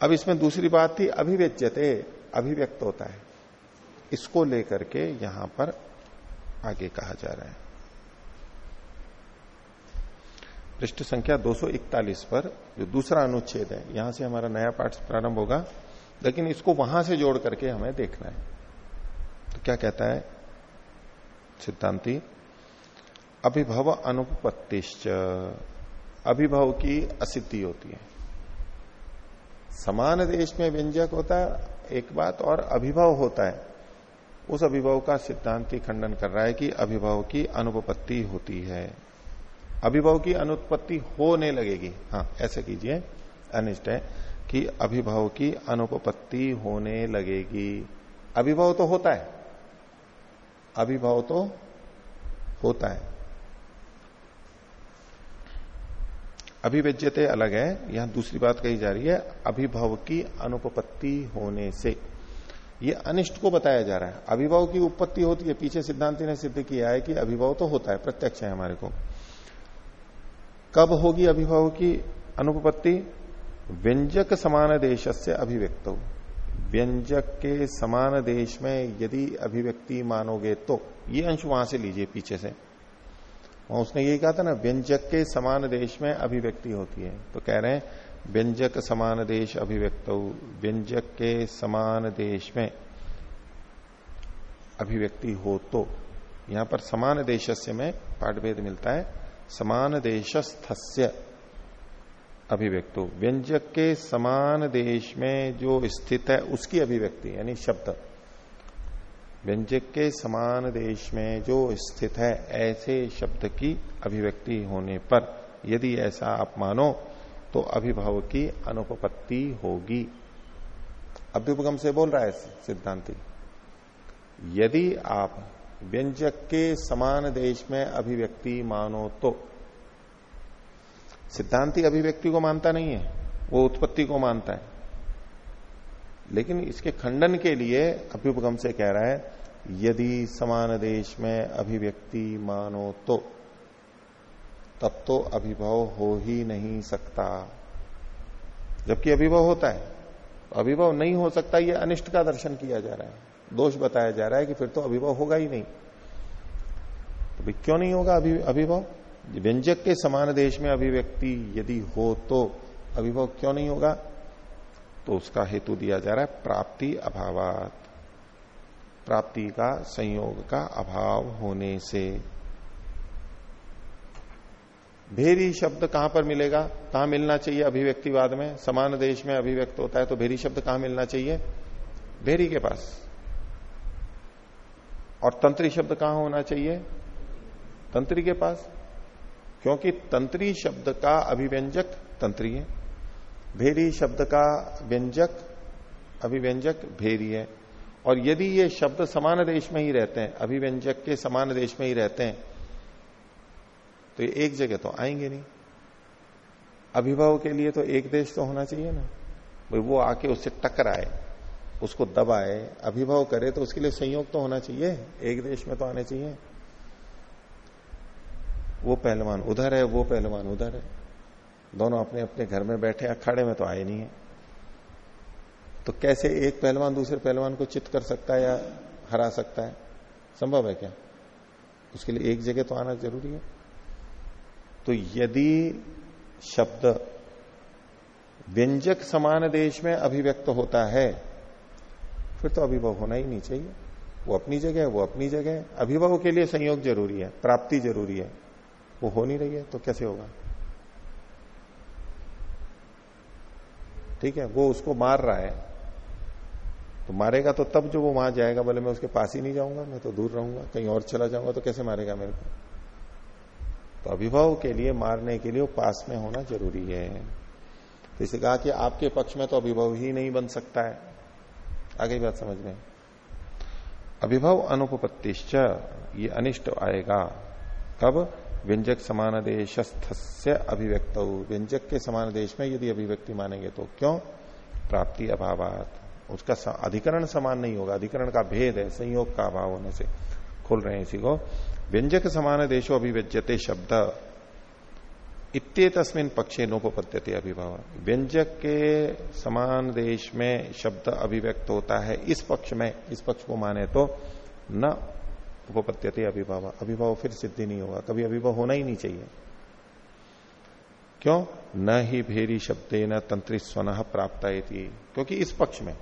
अब इसमें दूसरी बात थी अभिव्यजते अभिव्यक्त होता है। इसको लेकर के यहाँ पर आगे कहा जा रहा है। पृष्ठ संख्या 241 पर जो दूसरा अनुच्छेद है, यहाँ से हमारा नया पाठ प्रारंभ होगा, लेकिन इसको वहाँ से जोड़ करके हमें देखना है। तो क्या कहता है? सिद्धांति, अभिभव अनुपत्तिश्च अभिभव की असिद्धि होती है। समान देश में व्यंजक होता है, एक बात और अभिभव होता है। उस अभिभव का सिद्धांति खंडन कर रहा है कि अभिभव की अनुपत्ति होती है। अभिभव की अनुत्पत्ति होने लगेगी। हाँ ऐसे कीजिए, अनिष्ट है कि अभिभव की अनुपत्ति होने लगेगी। अभिभव तो होता है। अभिभव तो होता है। अभिव्यज्यते अलग है। यहाँ दूसरी बात कही जा रही है। अभिभव की अनुपत्ति होने से। ये अनिष्ट को बताया जा रहा है। अभिभाव की उत्पत्ति होती है, पीछे सिद्धांति ने सिद्ध किया है कि अभिभाव तो होता है, प्रत्यक्ष है हमारे को। कब होगी अभिभाव की अनुपत्ति? व्यंजक समान देश से अभिव्यक्त। व्यंजक के समान देश में यदि अभिव्यक्ति मानोगे तो। ये अंश वहाँ से लीजिए, पीछे से। उसने यही कहा था ना, व्यंजक के समान देश में अभिव्यक्ति होती है। तो कह रहे हैं व्यंजक समान देश अभिव्यक्त। व्यंजक के समान देश में अभिव्यक्ति हो तो। यहाँ पर समान देश में पाठभेद मिलता है। समान देशस्थस्य अभिव्यक्तो। व्यंजक के समान देश में जो स्थित है, उसकी अभिव्यक्ति, यानी शब्द। व्यंजक के समान देश में जो स्थित है, ऐसे शब्द की अभिव्यक्ति होने पर यदि ऐसा आप मानो तो अभिभाव की अनुपपत्ति होगी। अभ्युपगम से बोल रहा है सिद्धांति। यदि आप व्यंजक के समान देश में अभिव्यक्ति मानो तो। सिद्धांति अभिव्यक्ति को मानता नहीं है, वो उत्पत्ति को मानता है। लेकिन इसके खंडन के लिए अभ्युपगम से कह रहा है, यदि समान देश में अभिव्यक्ति मानो तो। तब तो अभिभव हो ही नहीं सकता। जबकि अभिभव होता है। अभिभव नहीं हो सकता, ये अनिष्ट का दर्शन किया जा रहा है। दोष बताया जा रहा है कि फिर तो अभिभव होगा ही नहीं। तो क्यों नहीं होगा अभिभव? व्यंजक के समान देश में अभिव्यक्ति यदि हो तो अभिभव क्यों नहीं होगा? तो उसका हेतु दिया जा रहा है प्राप्ति अभावात। प्राप्ति का संयोग का अभाव होने से। भेरी शब्द कहाँ पर मिलेगा? कहाँ मिलना चाहिए अभिव्यक्तिवाद में? समान देश में अभिव्यक्त होता है तो भेरी शब्द कहाँ मिलना चाहिए? भेरी के पास। और तंत्री शब्द कहाँ होना चाहिए? तंत्री के पास। क्योंकि तंत्री शब्द का अभिव्यंजक तंत्री है। भेरी शब्द का व्यंजक, अभिव्यंजक भेरी है। और यदि ये शब्द समान देश में ही रहते हैं, अभिव्यंजक के समान देश में ही रहते हैं तो ये एक जगह तो आएँगे नहीं। अभिभाव के लिए तो एक देश तो होना चाहिए ना। भाई वो आके उससे टकराए, उसको दबाए अभिभाव करे तो उसके लिए संयोग तो होना चाहिए। एक देश में तो आने चाहिए। वो पहलवान उधर है, वो पहलवान उधर है। दोनों अपने अपने घर में बैठे, अखाड़े में तो आए नहीं है। तो कैसे एक पहलवान दूसरे पहलवान को चित कर सकता है या हरा सकता है? संभव है क्या? उसके लिए एक जगह तो आना ज़रूरी है। तो यदि शब्द व्यंजक समान देश में अभिव्यक्त होता है, फिर तो अभिभव होना ही नहीं चाहिए। वो अपनी जगह है, वो अपनी जगह है। अभिभव के लिए संयोग ज़रूरी है, प्राप्ति ज़रूरी है। वो हो नहीं रही है तो कैसे होगा? ठीक है, वो उसको मार रहा है तो मारेगा तो तब जो वो वहाँ जाएगा बोले मैं उसके पास ही नहीं जाऊँगा, मैं तो दूर रहूँगा, कहीं और चला जाऊँगा तो कैसे मारेगा मेरे को? तो अभिभाव के लिए, मारने के लिए पास में होना ज़रूरी है। तो इसे कहा कि आपके पक्ष में तो अभिभव ही नहीं बन सकता है। आगे बात समझ में। अभिभव अनुपत्तिश्च ये अनिष्ट आएगा। कब? व्यंजक समान देश अभिव्यक्त। व्यंजक के समान देश में यदि अभिव्यक्ति मानेंगे तो क्यों? प्राप्ति अभावात। उसका अधिकरण समान नहीं होगा। अधिकरण का भेद है, संयोग का अभाव होने से। खोल रहे हैं इसी को। व्यंजक समान देशो अभिव्यज्यते शब्द। इत्ते तस्मिन पक्षे नोपत्य अभिभाव। व्यंजक के समान देश में शब्द अभिव्यक्त होता है, इस पक्ष में, इस पक्ष को माने तो न उपपत्त्यते अभिभाव। अभिभाव फिर सिद्धि नहीं होगा, कभी अभिभाव होना ही नहीं चाहिए। क्यों? न ही भेरी शब्द न तंत्री स्वन प्राप्त क्योंकि इस पक्ष में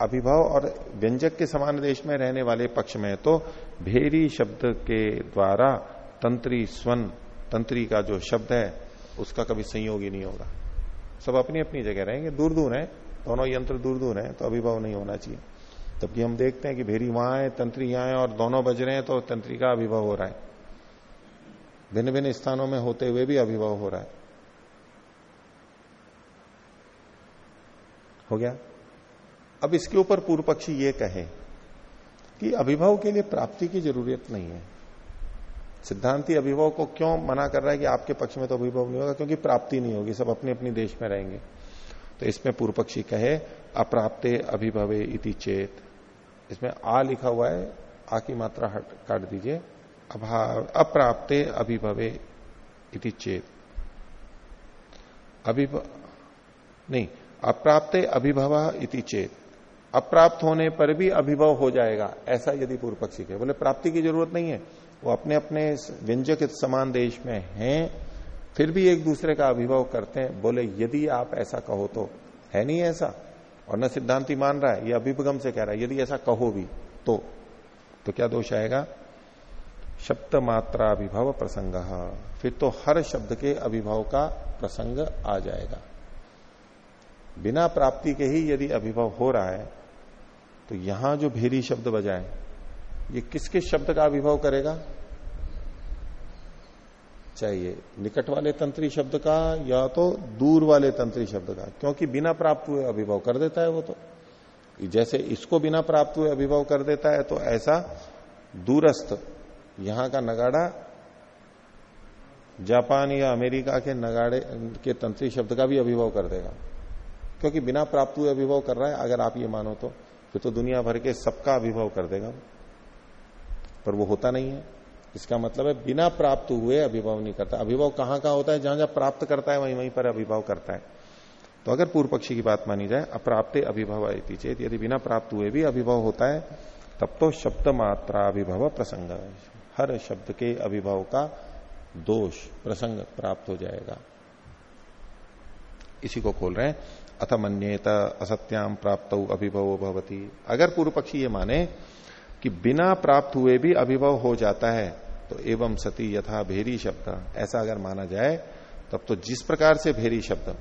अभिभाव और व्यंजक के समान देश में रहने वाले पक्ष में तो भेरी शब्द के द्वारा तंत्री स्वन, तंत्री का जो शब्द है, उसका कभी संयोग ही नहीं होगा। सब अपनी अपनी जगह रहेंगे दूर दूर है, दोनों यंत्र दूर दूर है तो अभिभाव नहीं होना चाहिए। जबकि हम देखते हैं कि भेरी वहाँ है, तंत्री यहाँ है और दोनों बज रहे हैं तो तंत्री का अभिभाव हो रहा है। भिन्न भिन्न स्थानों में होते हुए भी अभिभाव हो रहा है। हो गया? अब इसके ऊपर पूर्व पक्षी ये कहे कि अभिभाव के लिए प्राप्ति की ज़रूरत नहीं है। सिद्धांति अभिभाव को क्यों मना कर रहा है कि आपके पक्ष में तो अभिभाव नहीं होगा? क्योंकि प्राप्ति नहीं होगी, सब अपने अपने देश में रहेंगे। तो इसमें पूर्व पक्षी कहे, अप्राप्ते अभिभवे इति चेत। इसमें आ लिखा हुआ है, आ की मात्रा हट, काट दीजिए। अभाव अप्राप्ते अभिभवे इति चेत। अभिभव नहीं, अप्राप्त अभिभव इति चेत। अप्राप्त होने पर भी अभिभव हो जाएगा, ऐसा यदि पूर्व पक्षी के बोले, प्राप्ति की ज़रूरत नहीं है। वो अपने अपने व्यंजक समान देश में हैं, फिर भी एक दूसरे का अभिभव करते हैं। बोले, यदि आप ऐसा कहो तो है नहीं ऐसा। और न सिद्धांति मान रहा है, ये अभिभगम से कह रहा है, यदि ऐसा कहो भी तो तो क्या दोष आएगा? शब्द मात्रा अभिभव प्रसंग। फिर तो हर शब्द के अभिभव का प्रसंग आ जाएगा। बिना प्राप्ति के ही यदि अभिभव हो रहा है तो यहाँ जो भेरी शब्द बजाए, ये किस किस शब्द का अभिभव करेगा? चाहिए निकट वाले तंत्री शब्द का या तो दूर वाले तंत्री शब्द का? क्योंकि बिना प्राप्त हुए अभिभव कर देता है वो तो। जैसे इसको बिना प्राप्त हुए अभिभव कर देता है तो ऐसा दूरस्थ, यहाँ का नगाड़ा, जापान या अमेरिका के नगाड़े के तंत्री शब्द का भी अभिभव कर देगा। क्योंकि बिना प्राप्त हुए अभिभव कर रहा है, अगर आप ये मानो तो। फिर तो दुनिया भर के सबका अभिभव कर देगा पर वो होता नहीं है। इसका मतलब है, बिना प्राप्त हुए अभिभव नहीं करता। अभिभव कहाँ कहाँ होता है? जहाँ जहाँ प्राप्त करता है, वहीं वहीं पर अभिभव करता है। तो अगर पूर्व पक्षी की बात मानी जाए, अप्राप्त अभिभव चेत, यदि बिना प्राप्त हुए भी अभिभव होता है, तब तो शब्द मात्रा अभिभव प्रसंग हर शब्द के अभिभव का दोष, प्रसंग प्राप्त हो जाएगा। इसी को खोल रहे हैं। अथ मन्येत असत्याम प्राप्त अभिभव भवती। अगर पूर्व पक्षी ये माने कि बिना प्राप्त हुए भी अभिभव हो जाता है तो एवं सती यथा भेरी शब्द। ऐसा अगर माना जाए, तब तो जिस प्रकार से भेरी शब्द,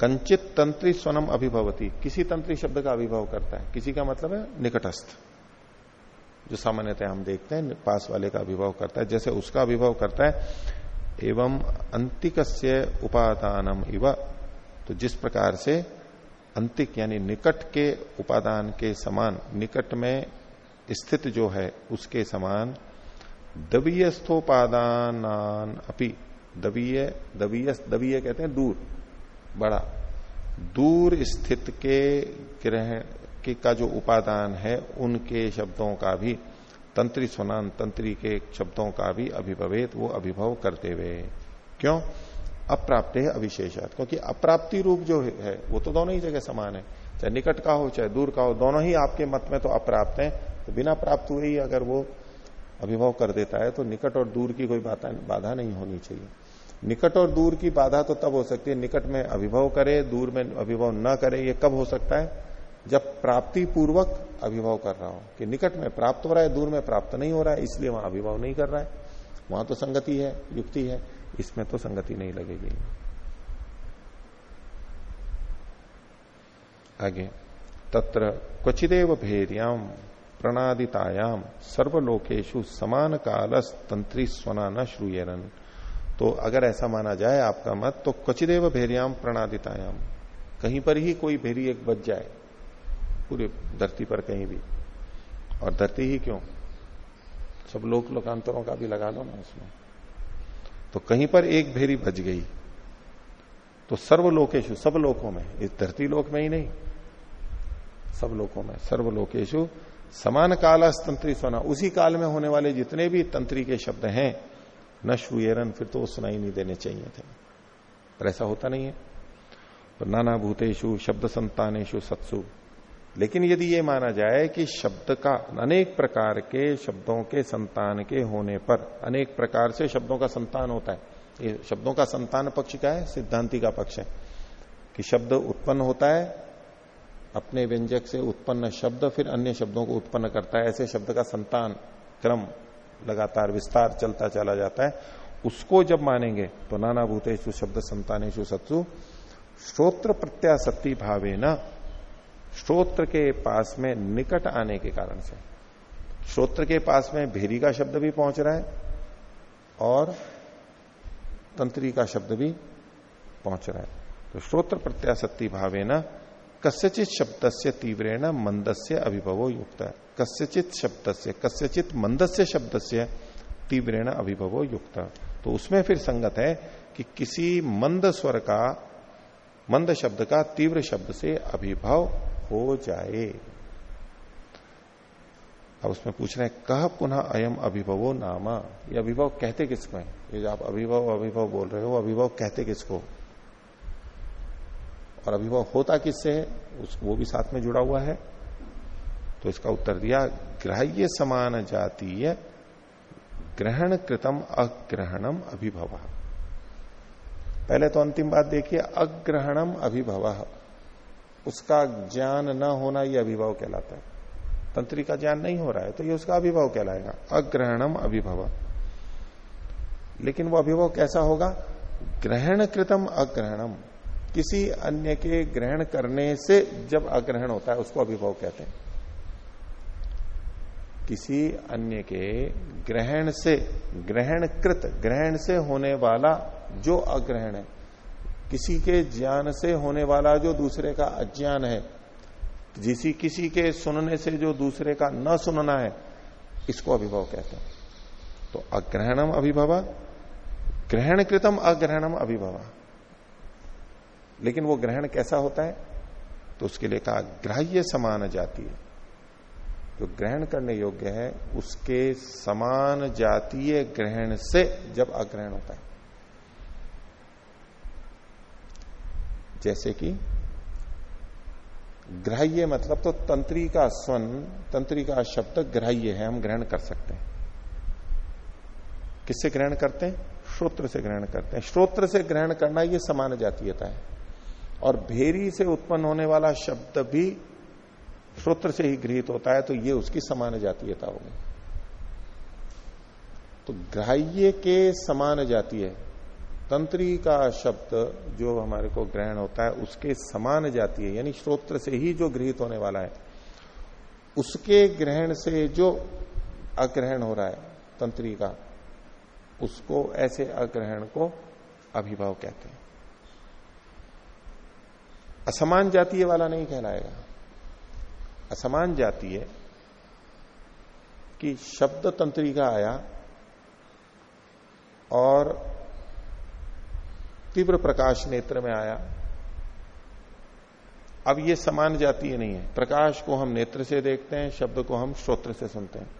कंचित तंत्री स्वनम अभिभवती। किसी तंत्री शब्द का अभिभव करता है। किसी का मतलब है निकटस्थ। जो सामान्यतः हम देखते हैं, पास वाले का अभिभव करता है। जैसे उसका अभिभव करता है, एवं अंतिक उपादानम इव तो जिस प्रकार से अंतिक यानी निकट के उपादान के समान, निकट में स्थित जो है, उसके समान दवीयस्थोपादान अपी, दवीय दवीय दवीय कहते हैं दूर, बड़ा, दूर स्थित के ग्रह, के का जो उपादान है, उनके शब्दों का भी, तंत्री सुनान तंत्री के शब्दों का भी अभिभवेत, वो अभिभव करते हुए। क्यों? अप्राप्त है, अविशेषात। क्योंकि अप्राप्ति रूप जो है वो तो दोनों ही जगह समान है। चाहे निकट का हो, चाहे दूर का हो, दोनों ही आपके मत में तो अप्राप्त है। तो बिना प्राप्त हुए ही अगर वो अभिभव कर देता है तो निकट और दूर की कोई बाधा नहीं होनी चाहिए। निकट और दूर की बाधा तो तब हो सकती है, निकट में अभिभव करे, दूर में अभिभव न करे, ये कब हो सकता है? जब प्राप्ति पूर्वक अभिभव कर रहा हो, कि निकट में प्राप्त हो रहा है, दूर में प्राप्त नहीं हो रहा है, इसलिए वहाँ अभिभव नहीं कर रहा है। वहाँ तो संगति है, युक्ति है। इसमें तो संगति नहीं लगेगी। आगे, तत्र क्वचिदेव भेरियाम प्रणादितायाम सर्वलोकेशु समान काल तंत्री स्वना न श्रूयरन। तो अगर ऐसा माना जाए आपका मत तो क्वचिदेव भेरियाम प्रणादितायाम। कहीं पर ही कोई भेरी एक बच जाए, पूरे धरती पर कहीं भी। और धरती ही क्यों? सब लोक लोकांतरों का भी लगा लो ना उसमें। तो कहीं पर एक भेरी बज गई। तो सर्वलोकेशु, सब लोकों में इस धरती लोक में ही नहीं, सब लोकों में, सर्वलोकेशु, समान काल तंत्री सोना, उसी काल में होने वाले जितने भी तंत्री के शब्द हैं, न श्रूयरन, फिर तो सुनाई नहीं देने चाहिए थे। पर ऐसा होता नहीं है। तो नाना भूतेशु शब्द संतानेशु सत्सु लेकिन यदि ये माना जाए कि शब्द का अनेक प्रकार के शब्दों के संतान के होने पर, अनेक प्रकार से शब्दों का संतान होता है। ये शब्दों का संतान पक्ष का है? सिद्धांति का पक्ष है। कि शब्द उत्पन्न होता है, अपने व्यंजक से उत्पन्न शब्द, फिर अन्य शब्दों को उत्पन्न करता है। ऐसे शब्द का संतान क्रम लगातार विस्तार चलता चला जाता है। उसको जब मानेंगे तो नाना भूतेशु शब्द संतानेशु सत्सु, श्रोत्र प्रत्याशक्ति भावे न श्रोत्र के पास में निकट आने के कारण से। श्रोत्र के पास में भेरी का शब्द भी पहुँच रहा है और तंत्री का शब्द भी पहुँच रहा है। तो श्रोत्र प्रत्याशक्ति भावे न कस्यचित शब्द से तीव्रेण मंद से अभिभवो युक्त। है कस्यचित शब्द से कस्यचित मंद से शब्द से तीव्रेण अभिभवो युक्त। तो उसमें फिर संगत है कि किसी मंद स्वर का, मंद शब्द का तीव्र शब्द से अभिभव हो जाए। अब उसमें पूछ रहे हैं, कह पुनः अयम अभिभवो नामा। ये अभिभव कहते किसको है? ये जो आप अभिभव अभिभव बोल रहे हो, अभिभव कहते किसको? और अभिभव होता किससे है? उस, वो भी साथ में जुड़ा हुआ है। तो इसका उत्तर दिया, ग्राह्य समान जातीय, ग्रहण कृतम अग्रहणम अभिभव। पहले तो अंतिम बात देखिए, अग्रहणम अभिभव। उसका ज्ञान न होना यह अभिभाव कहलाता है। तंत्री का ज्ञान नहीं हो रहा है तो ये उसका अभिभाव कहलाएगा। अग्रहणम अभिभव। लेकिन वो अभिभव कैसा होगा? ग्रहण कृतम अग्रहणम। किसी अन्य के ग्रहण करने से जब अग्रहण होता है, उसको अभिभव कहते हैं। किसी अन्य के ग्रहण से ग्रहण कृत ग्रहण से होने वाला जो अग्रहण है किसी के ज्ञान से होने वाला जो दूसरे का अज्ञान है, जिसी किसी के सुनने से जो दूसरे का न सुनना है, इसको अभिभव कहते हैं। तो अग्रहणम अभिभव ग्रहण कृतम अग्रहणम अभिभव। लेकिन वो ग्रहण कैसा होता है? तो उसके लिए कहा, ग्राह्य समान जाति है। जो ग्रहण करने योग्य है, उसके समान जातीय ग्रहण से जब अग्रहण होता है। जैसे कि ग्राह्य मतलब तो तंत्री का स्वन, तंत्री का शब्द ग्राह्य है, हम ग्रहण कर सकते हैं। किससे ग्रहण करते हैं? श्रोत्र से ग्रहण करते हैं। श्रोत्र से ग्रहण करना यह समान जातीयता है। और भेरी से उत्पन्न होने वाला शब्द भी श्रोत्र से ही गृहित होता है तो ये उसकी समान जातीयता होगी। तो ग्राह्य के समान जातीय तंत्री का शब्द जो हमारे को ग्रहण होता है, उसके समान जातीय यानी श्रोत्र से ही जो गृहित होने वाला है, उसके ग्रहण से जो अग्रहण हो रहा है, तंत्री का, उसको ऐसे अग्रहण को अभिभाव कहते हैं। असमान जातीय वाला नहीं कहलाएगा। असमान जातीय कि शब्द तंत्री का आया और तीव्र प्रकाश नेत्र में आया। अब ये समान जातीय नहीं है। प्रकाश को हम नेत्र से देखते हैं, शब्द को हम श्रोत्र से सुनते हैं।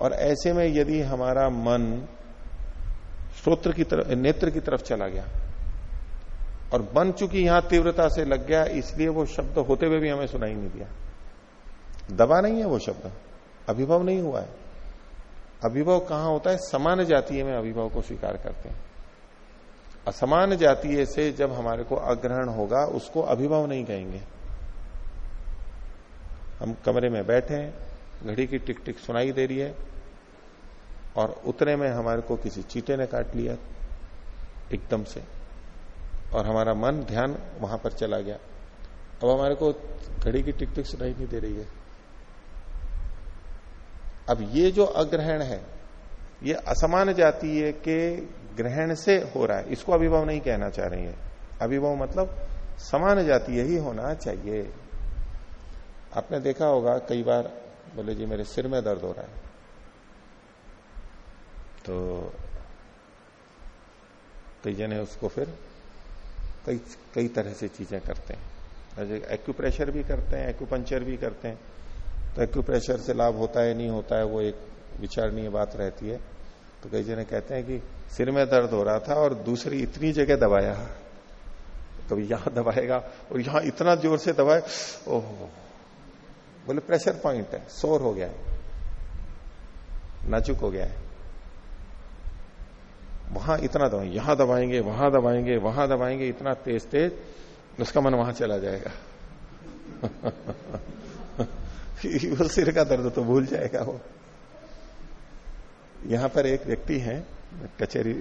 और ऐसे में यदि हमारा मन श्रोत्र की तरफ़, नेत्र की तरफ़ चला गया, और बन चुकी यहाँ तीव्रता से लग गया, इसलिए वो शब्द होते हुए भी हमें सुनाई नहीं दिया। दबा नहीं है वो शब्द। अभिभव नहीं हुआ है। अभिभव कहाँ होता है? समान जातीय में अभिभव को स्वीकार करते हैं। असमान जातीय से जब हमारे को अग्रहण होगा, उसको अभिभव नहीं कहेंगे। हम कमरे में बैठे हैं, घड़ी की टिक टिक सुनाई दे रही है, और उतने में हमारे को किसी चीटे ने काट लिया, एकदम से। और हमारा मन, ध्यान वहाँ पर चला गया। अब हमारे को घड़ी की टिक टिक सुनाई नहीं दे रही है। अब ये जो अग्रहण है, ये असमान जातीय के ग्रहण से हो रहा है। इसको अभिभव नहीं कहना चाह रही है। अभिभव मतलब समान जातीय ही होना चाहिए। आपने देखा होगा, कई बार बोले, जी, मेरे सिर में दर्द हो रहा है। तो कई जने उसको फिर कई कई तरह से चीज़ें करते हैं। एक्यूप्रेशर भी करते हैं एक्यूपंचर भी करते हैं। तो एक्यूप्रेशर से लाभ होता है, नहीं होता है, वो एक विचारणीय बात रहती है। तो कई जने कहते हैं कि सिर में दर्द हो रहा था और दूसरी इतनी जगह दबाया। कभी यहाँ दबाएगा और यहाँ इतना ज़ोर से दबाए, ओह। बोले प्रेशर पॉइंट है शोर हो गया है। नाचुक हो गया है। वहाँ इतना दबाएँगे यहाँ दबाएँगे, वहाँ दबाएँगे वहाँ दबाएँगे, इतना तेज तेज, उसका मन वहाँ चला जाएगा। सिर का दर्द तो भूल जाएगा वो। यहाँ पर एक व्यक्ति है कचेरी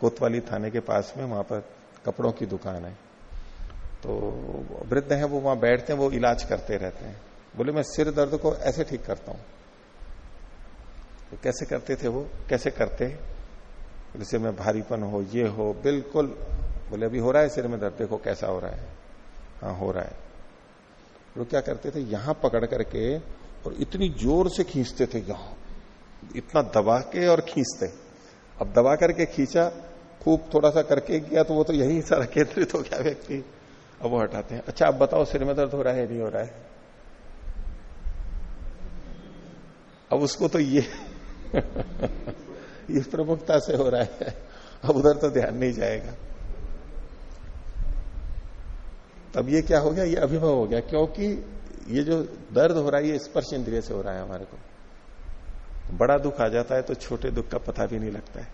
कोतवाली थाने के पास में, वहाँ पर कपड़ों की दुकान है। तो वृद्ध है, वो वहाँ बैठते हैं, वो इलाज करते रहते हैं। बोले, मैं सिर दर्द को ऐसे ठीक करता हूँ। तो कैसे करते थे वो? कैसे करते? जैसे में भारीपन हो, ये हो, बिल्कुल। बोले, अभी हो रहा है सिर में दर्द? देखो कैसा हो रहा है। हाँ हो रहा है। वो क्या करते थे? यहाँ पकड़ करके और इतनी ज़ोर से खींचते थे, यहाँ इतना दबा के और खींचते। अब दबा करके खींचा, खूब थोड़ा सा करके गया तो वो तो यही सारा केंद्रित हो गया व्यक्ति। अब वो हटाते हैं। अच्छा अब बताओ, सिर में दर्द हो रहा है, नहीं हो रहा है? अब उसको तो ये ये प्रमुखता से हो रहा है। अब उधर तो ध्यान नहीं जाएगा। तब ये क्या हो गया? ये अभिभव हो गया, क्योंकि ये जो दर्द हो रहा है, ये स्पर्श इंद्रिय से हो रहा है हमारे को। बड़ा दुख आ जाता है तो छोटे दुख का पता भी नहीं लगता है।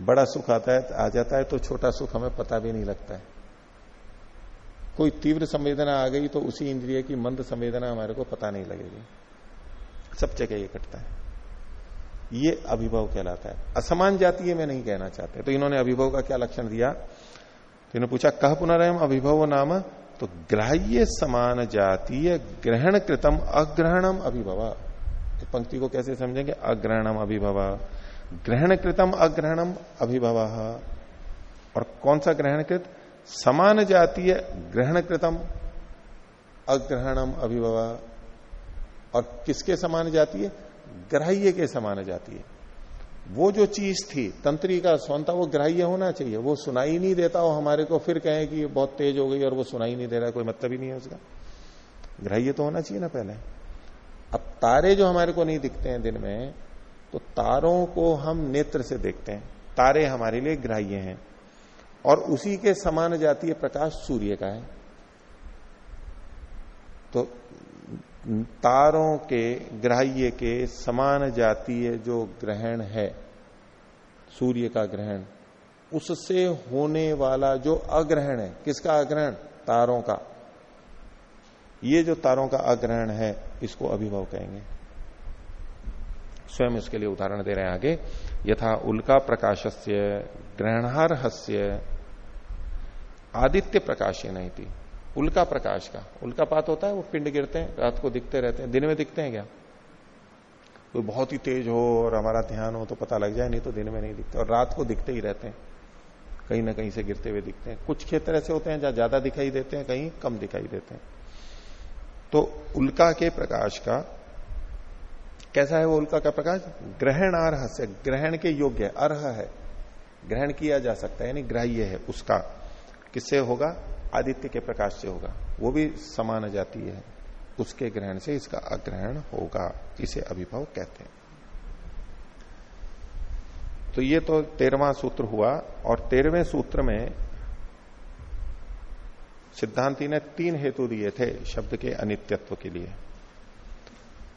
बड़ा सुख आता है, आ जाता है तो छोटा सुख हमें पता भी नहीं लगता है। कोई तीव्र संवेदना आ गई तो उसी इंद्रिय की मंद संवेदना हमारे को पता नहीं लगेगी। सब जगह ये कटता है। ये अभिभव कहलाता है। असमान जातीय में नहीं कहना चाहते। तो इन्होंने अभिभव का क्या लक्षण दिया? तो इन्होंने पूछा, कह पुनरम अभिभव नाम? तो ग्राह्य समान जातीय ग्रहण कृतम अग्रहणम अभिभव। पंक्ति को कैसे समझेंगे? अग्रहणम अभिभव। ग्रहण कृतम अग्रहणम अभिभव। और कौन सा ग्रहण कृत समान जातीय ग्रहण कृतम अग्रहणम अभिभव। और किसके समान जातीय ग्राह्य के समान जातीय वो जो चीज़ थी, तंत्री का स्वंता वो ग्राह्य होना चाहिए। वो सुनाई नहीं देता हो हमारे को फिर कहें कि बहुत तेज हो गई और वो सुनाई नहीं दे रहा, कोई मतलब ही नहीं है उसका। ग्राह्य तो होना चाहिए ना पहले। अब तारे जो हमारे को नहीं दिखते हैं दिन में तो तारों को हम नेत्र से देखते हैं। तारे हमारे लिए ग्राह्य हैं। और उसी के समान जातीय प्रकाश सूर्य का है। तो तारों के ग्राह्य के समान जातीय जो ग्रहण है, सूर्य का ग्रहण, उससे होने वाला जो अग्रहण है, किसका अग्रहण? तारों का। ये जो तारों का अग्रहण है, इसको अभिभव कहेंगे स्वयं इसके लिए उदाहरण दे रहे हैं आगे। यथा उल्का प्रकाशस्य ग्रहणारहस्य आदित्य प्रकाश नहीं थी। उल्का प्रकाश का। उल्का पात होता है, वो पिंड गिरते हैं, रात को दिखते रहते हैं। दिन में दिखते हैं क्या? कोई बहुत ही तेज हो और हमारा ध्यान हो तो पता लग जाए, नहीं तो दिन में नहीं दिखते। और रात को दिखते ही रहते हैं। कहीं ना कहीं से गिरते हुए दिखते हैं। कुछ क्षेत्र ऐसे होते हैं जहाँ ज़्यादा दिखाई देते हैं, कहीं कम दिखाई देते हैं। तो उल्का के प्रकाश का, कैसा है वो उल्का का प्रकाश? ग्रहण अर्ह से ग्रहण के योग्य, अर्ह है। ग्रहण किया जा सकता है, यानी ग्राह्य है, उसका। किससे होगा? आदित्य के प्रकाश से होगा। वो भी समान जाती है। उसके ग्रहण से इसका अग्रहण होगा, इसे अभिभाव कहते हैं। तो ये तो तेरहवा सूत्र हुआ, और तेरहवें सूत्र में सिद्धांति ने तीन हेतु दिए थे शब्द के अनित्यत्व के लिए।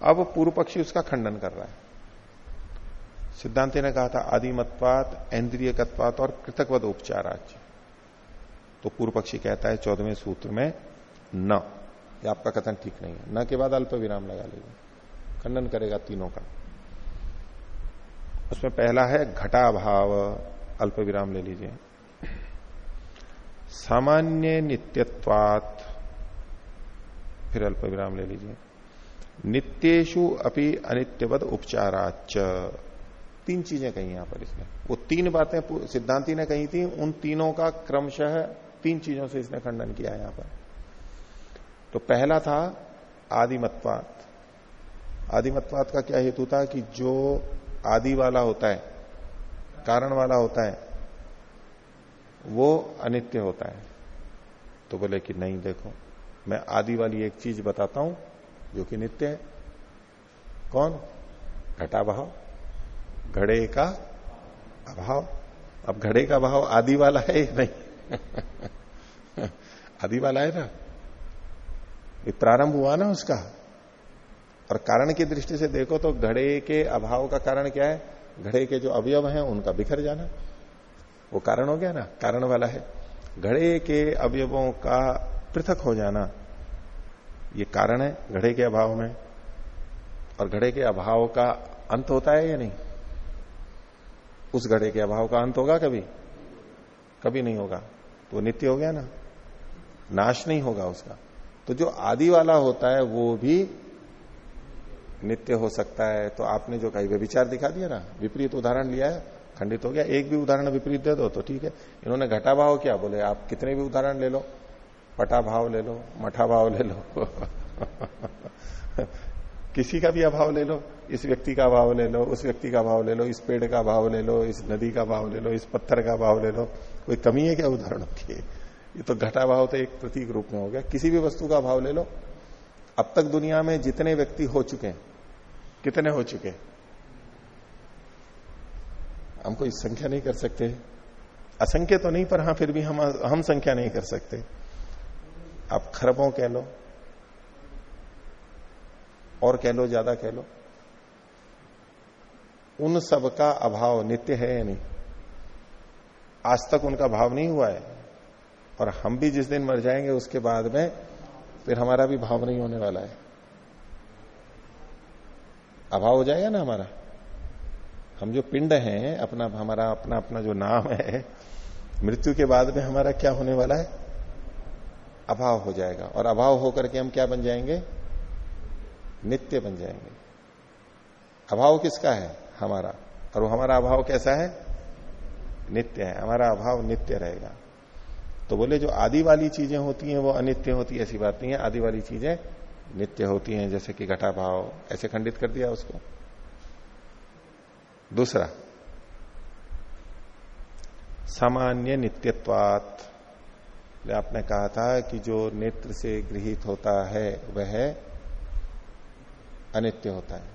अब पूर्व पक्षी उसका खंडन कर रहा है। सिद्धांति ने कहा था, आदिमत्वात, इंद्रियकत्वात और कृतकवद उपचाराच तो पूर्व पक्षी कहता है, चौदहवें सूत्र में, न। ये आपका कथन ठीक नहीं है। न के बाद अल्प विराम लगा लीजिए खंडन करेगा तीनों का। उसमें पहला है घटा भाव अल्प विराम ले लीजिए। सामान्य नित्यत्वात। फिर अल्प विराम ले लीजिए। नित्येशु अपि अनित्यवद उपचाराच तीन चीज़ें कही यहाँ पर इसने। वो तीन बातें सिद्धांति ने कही थी, उन तीनों का क्रमशः तीन चीज़ों से इसने खंडन किया यहाँ पर। तो पहला था आदिमत्वात। आदिमत्वात का क्या हेतु था कि जो आदि वाला होता है, कारण वाला होता है वो अनित्य होता है। तो बोले कि नहीं, देखो, मैं आदि वाली एक चीज़ बताता हूँ, जो कि नित्य है। कौन? घटा भाव। घड़े का अभाव। अब घड़े का भाव आदि वाला है नहीं? आदि वाला है ना? ये प्रारंभ हुआ ना उसका। और कारण की दृष्टि से देखो तो घड़े के अभाव का कारण क्या है? घड़े के जो अवयव हैं, उनका बिखर जाना। वो कारण हो गया ना? कारण वाला है। घड़े के अवयवों का पृथक हो जाना, ये कारण है घड़े के अभाव में। और घड़े के अभाव का अंत होता है या नहीं? उस घड़े के अभाव का अंत होगा कभी? कभी नहीं होगा। तो नित्य हो गया ना? नाश नहीं होगा उसका। तो जो आदि वाला होता है, वो भी नित्य हो सकता है। तो आपने जो कही विचार दिखा दिया ना? विपरीत उदाहरण लिया है। खंडित हो गया, एक भी उदाहरण विपरीत दे दो तो ठीक है। इन्होंने घटा भाव क्या, बोले आप कितने भी उदाहरण ले लो, पटा भाव ले लो, मठा भाव ले लो। किसी का भी अभाव ले लो, इस व्यक्ति का भाव ले लो, उस व्यक्ति का भाव ले लो, इस पेड़ का भाव ले लो, इस नदी का भाव ले लो, इस पत्थर का भाव ले लो। कोई कमी है क्या उदाहरण की? ये तो घटा भाव तो एक प्रतीक रूप में हो गया। किसी भी वस्तु का भाव ले लो। अब तक दुनिया में जितने व्यक्ति हो चुके हैं, कितने हो चुके हम कोई संख्या नहीं कर सकते। असंख्य तो नहीं, पर हाँ फिर भी हम हम संख्या नहीं कर सकते। आप खरबों कह लो, और कह लो, ज़्यादा कह लो। उन सब का अभाव नित्य है या नहीं? आज तक उनका भाव नहीं हुआ है, और हम भी जिस दिन मर जाएँगे, उसके बाद में फिर हमारा भी भाव नहीं होने वाला है। अभाव हो जाएगा ना हमारा? हम जो पिंड हैं, अपना, हमारा, अपना अपना जो नाम है, मृत्यु के बाद में हमारा क्या होने वाला है? अभाव हो जाएगा। और अभाव होकर के हम क्या बन जाएँगे? नित्य बन जाएँगे। अभाव किसका है? हमारा। और वो हमारा अभाव कैसा है? नित्य है। हमारा अभाव नित्य रहेगा। तो बोले, जो आदि वाली चीज़ें होती हैं, वो अनित्य होती है, ऐसी बात नहीं है। आदि वाली चीज़ें नित्य होती हैं, जैसे कि घटा भाव ऐसे खंडित कर दिया उसको। दूसरा। सामान्य नित्यत्वात। आपने कहा था कि जो नेत्र से गृहित होता है, वह अनित्य होता है।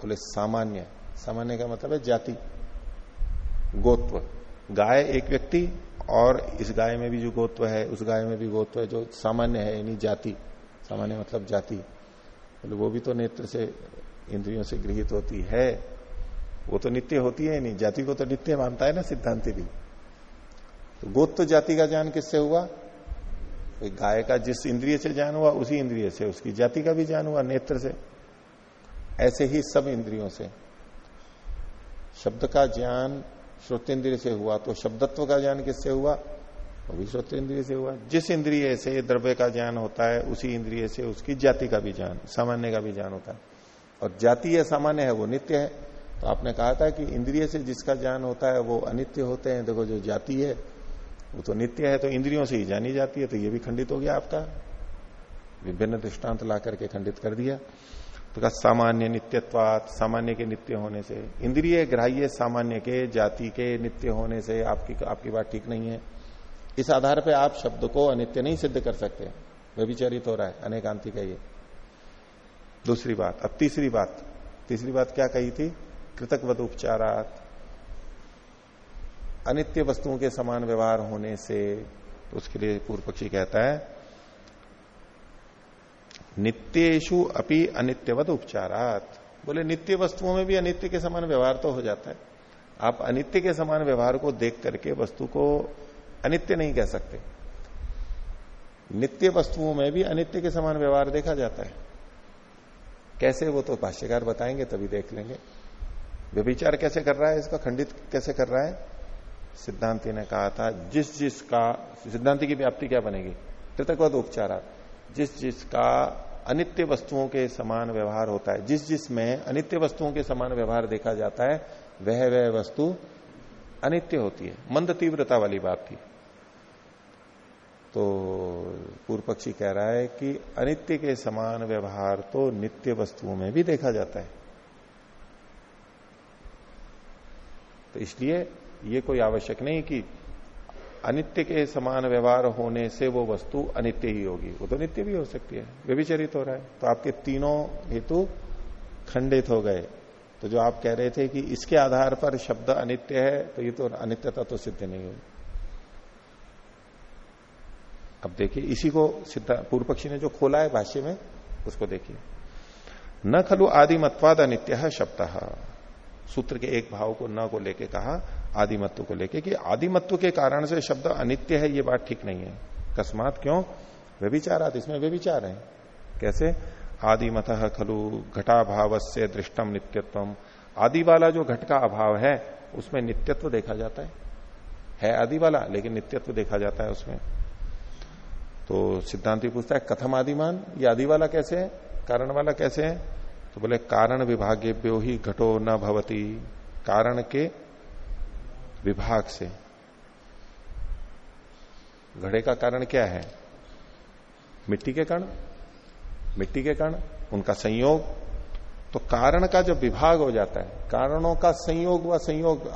बोले सामान्य। सामान्य का मतलब है जाति। गोत्व। गाय एक व्यक्ति और इस गाय में भी जो गोत्व है, उस गाय में भी गोत्व है, जो सामान्य है, यानी जाति। सामान्य मतलब जाति। बोले वो भी तो नेत्र से, इंद्रियों से गृहित होती है। वो तो नित्य होती है नहीं। जाति को तो नित्य मानता है ना सिद्धांति भी। तो गोत्व जाति का ज्ञान किससे हुआ? गाय का जिस इंद्रिय से ज्ञान हुआ, उसी इंद्रिय से, उसकी जाति का भी ज्ञान हुआ, नेत्र से। ऐसे ही सब इंद्रियों से। शब्द का ज्ञान श्रोतेन्द्रिय से हुआ तो शब्दत्व का ज्ञान किससे हुआ? वो भी श्रोतेन्द्रिय से हुआ। जिस इंद्रिय से द्रव्य का ज्ञान होता है, उसी इंद्रिय से उसकी जाति का भी ज्ञान, सामान्य का भी ज्ञान होता है। और जाति है सामान्य है, वो नित्य है। तो आपने कहा था कि इंद्रिय से जिसका ज्ञान होता है वो अनित्य होते हैं। देखो, जो जाति है, वो तो नित्य है तो इंद्रियों से ही जानी जाती है तो ये भी खंडित हो गया आपका। विभिन्न दृष्टांत ला करके खंडित कर दिया। तो का सामान्य नित्यत्वात, सामान्य के नित्य होने से। इंद्रिय ग्राह्य सामान्य के, जाति के नित्य होने से आपकी आपकी बात ठीक नहीं है। इस आधार पर आप शब्द को अनित्य नहीं सिद्ध कर सकते। व्यभिचरित हो रहा है अनेकांति का ये। दूसरी बात, अब तीसरी बात। तीसरी बात क्या कही थी? कृतकवत उपचारात अनित्य वस्तुओं के समान व्यवहार होने से तो उसके लिए पूर्व पक्षी कहता है नित्येशु अपि अनित्यवत उपचारात बोले, नित्य वस्तुओं में भी अनित्य के समान व्यवहार तो हो जाता है। आप अनित्य के समान व्यवहार को देख करके वस्तु को अनित्य नहीं कह सकते। नित्य वस्तुओं में भी अनित्य के समान व्यवहार देखा जाता है। कैसे वो तो भाष्यकार बताएँगे, तभी देख लेंगे। व्यभिचार कैसे कर रहा है, इसका खंडित कैसे कर रहा है? सिद्धांति ने कहा था, जिस जिसका सिद्धांति की व्याप्ति क्या बनेगी? कृतकवत उपचारा जिस जिसका अनित्य वस्तुओं के समान व्यवहार होता है, जिस जिसमें अनित्य वस्तुओं के समान व्यवहार देखा जाता है, वह वह वस्तु अनित्य होती है। मंद तीव्रता वाली बात थी। तो पूर्व पक्षी कह रहा है कि अनित्य के समान व्यवहार तो नित्य वस्तुओं में भी देखा जाता है। तो इसलिए ये कोई आवश्यक नहीं कि अनित्य के समान व्यवहार होने से वो वस्तु अनित्य ही होगी। वो तो नित्य भी हो सकती है, व्यभिचरित हो रहा है। तो आपके तीनों हेतु खंडित हो गए। तो जो आप कह रहे थे कि इसके आधार पर शब्द अनित्य है तो ये तो अनित्यता तो सिद्ध नहीं होगी अब देखिए, इसी को सिद्धा पूर्व पक्षी ने जो खोला है भाष्य में, उसको देखिए। न खलु आदिमत्वाद अनित्य शब्द। सूत्र के एक भाव को न को लेके कहा, आदिमत्व को लेके, कि आदिमत्व के कारण से शब्द अनित्य है, ये बात ठीक नहीं है। अकस्मात क्यों? व्यभिचार इसमें व्यभिचार है। कैसे? आदिमत खलु घटा भाव से दृष्टम नित्यत्व आदि वाला जो घट का अभाव है, उसमें नित्यत्व देखा जाता है। है आदि वाला, लेकिन नित्यत्व देखा जाता है उसमें। तो सिद्धांति पूछता है कथम आदिमान ये आदि वाला कैसे है? कारण वाला कैसे है? तो बोले, कारण विभाग्यव्यो ही घटो न भवती। कारण के विभाग से। घड़े का कारण क्या है? मिट्टी के कण मिट्टी के कण उनका संयोग? तो कारण का जब विभाग हो जाता है, कारणों का संयोग व संयोग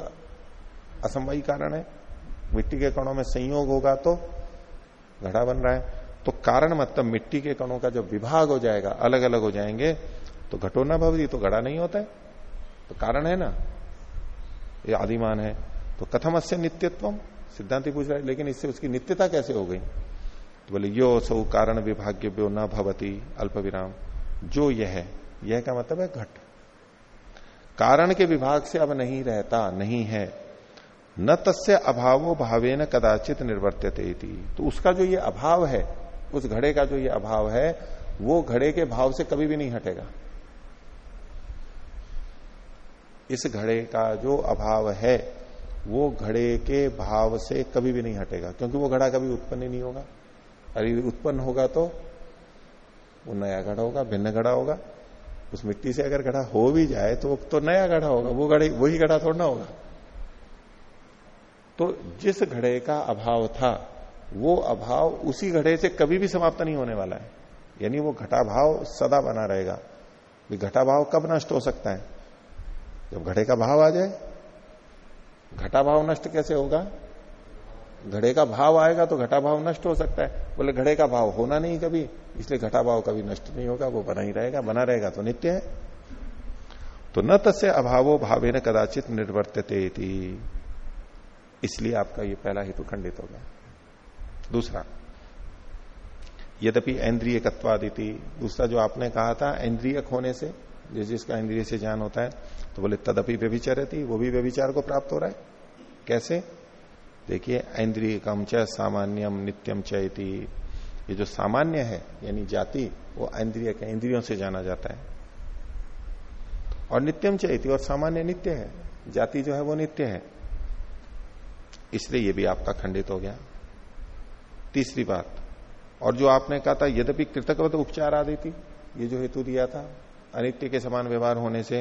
असंभवी कारण है। मिट्टी के कणों में संयोग होगा तो घड़ा बन रहा है। तो कारण मतलब मिट्टी के कणों का जब विभाग हो जाएगा अलग अलग हो जाएँगे तो घटो ना भवती तो घड़ा नहीं होता है। तो कारण है ना? ये आदिमान है। तो कथम अस्य नित्यत्व सिद्धांति पूछ रहा है, लेकिन इससे उसकी नित्यता कैसे हो गई? तो बोले, यो सौ कारण विभाग्य व्यो न भवती, अल्प विराम। जो यह है, यह का मतलब है घट। कारण के विभाग से अब नहीं रहता, नहीं है। न तस्य अभावो भावे न कदाचित निर्वर्त्यते तो उसका जो ये अभाव है, उस घड़े का जो ये अभाव है, वो घड़े के भाव से कभी भी नहीं हटेगा। इस घड़े का जो अभाव है, वो घड़े के भाव से कभी भी नहीं हटेगा, क्योंकि वो घड़ा कभी उत्पन्न ही नहीं होगा। अरे, उत्पन्न होगा तो वो नया घड़ा होगा, भिन्न घड़ा होगा। उस मिट्टी से अगर घड़ा हो भी जाए तो वो तो नया घड़ा होगा, वो घड़े, वही घड़ा थोड़ा होगा। तो जिस घड़े का अभाव था, वो अभाव उसी घड़े से कभी भी समाप्त नहीं होने वाला है। यानी वो घटाभाव सदा बना रहेगा। घटाभाव कब नष्ट हो सकता है? जब घड़े का भाव आ जाए, घटा भाव नष्ट कैसे होगा? घड़े का भाव आएगा तो घटा भाव नष्ट हो सकता है। बोले, घड़े का भाव होना नहीं कभी, इसलिए घटा भाव कभी नष्ट नहीं होगा, वो बना ही रहेगा, बना रहेगा तो नित्य है। तो न तस्य अभावो भावे न कदाचित निर्वर्तते इसलिए आपका ये पहला हेतु खंडित हो गया। दूसरा, यद्यपि इंद्रिय कत्वादिति दूसरा जो आपने कहा था, इंद्रियक होने से जिस जिसका इंद्रिय से ज्ञान होता है तो बोले, तदपि व्यभिचरती वो भी व्यभिचार को प्राप्त हो रहा है। कैसे? देखिए इंद्रिय कम च सामान्यम नित्यम चयती ये जो सामान्य है, यानी जाति, वो इंद्रिय के इंद्रियों से जाना जाता है। और नित्यम चयती और सामान्य नित्य है। जाति जो है, वो नित्य है। इसलिए ये भी आपका खंडित हो गया। तीसरी बात, और जो आपने कहा था, यद्यपि कृतकवत उपचार आदि थी ये जो हेतु दिया था अनित्य के समान व्यवहार होने से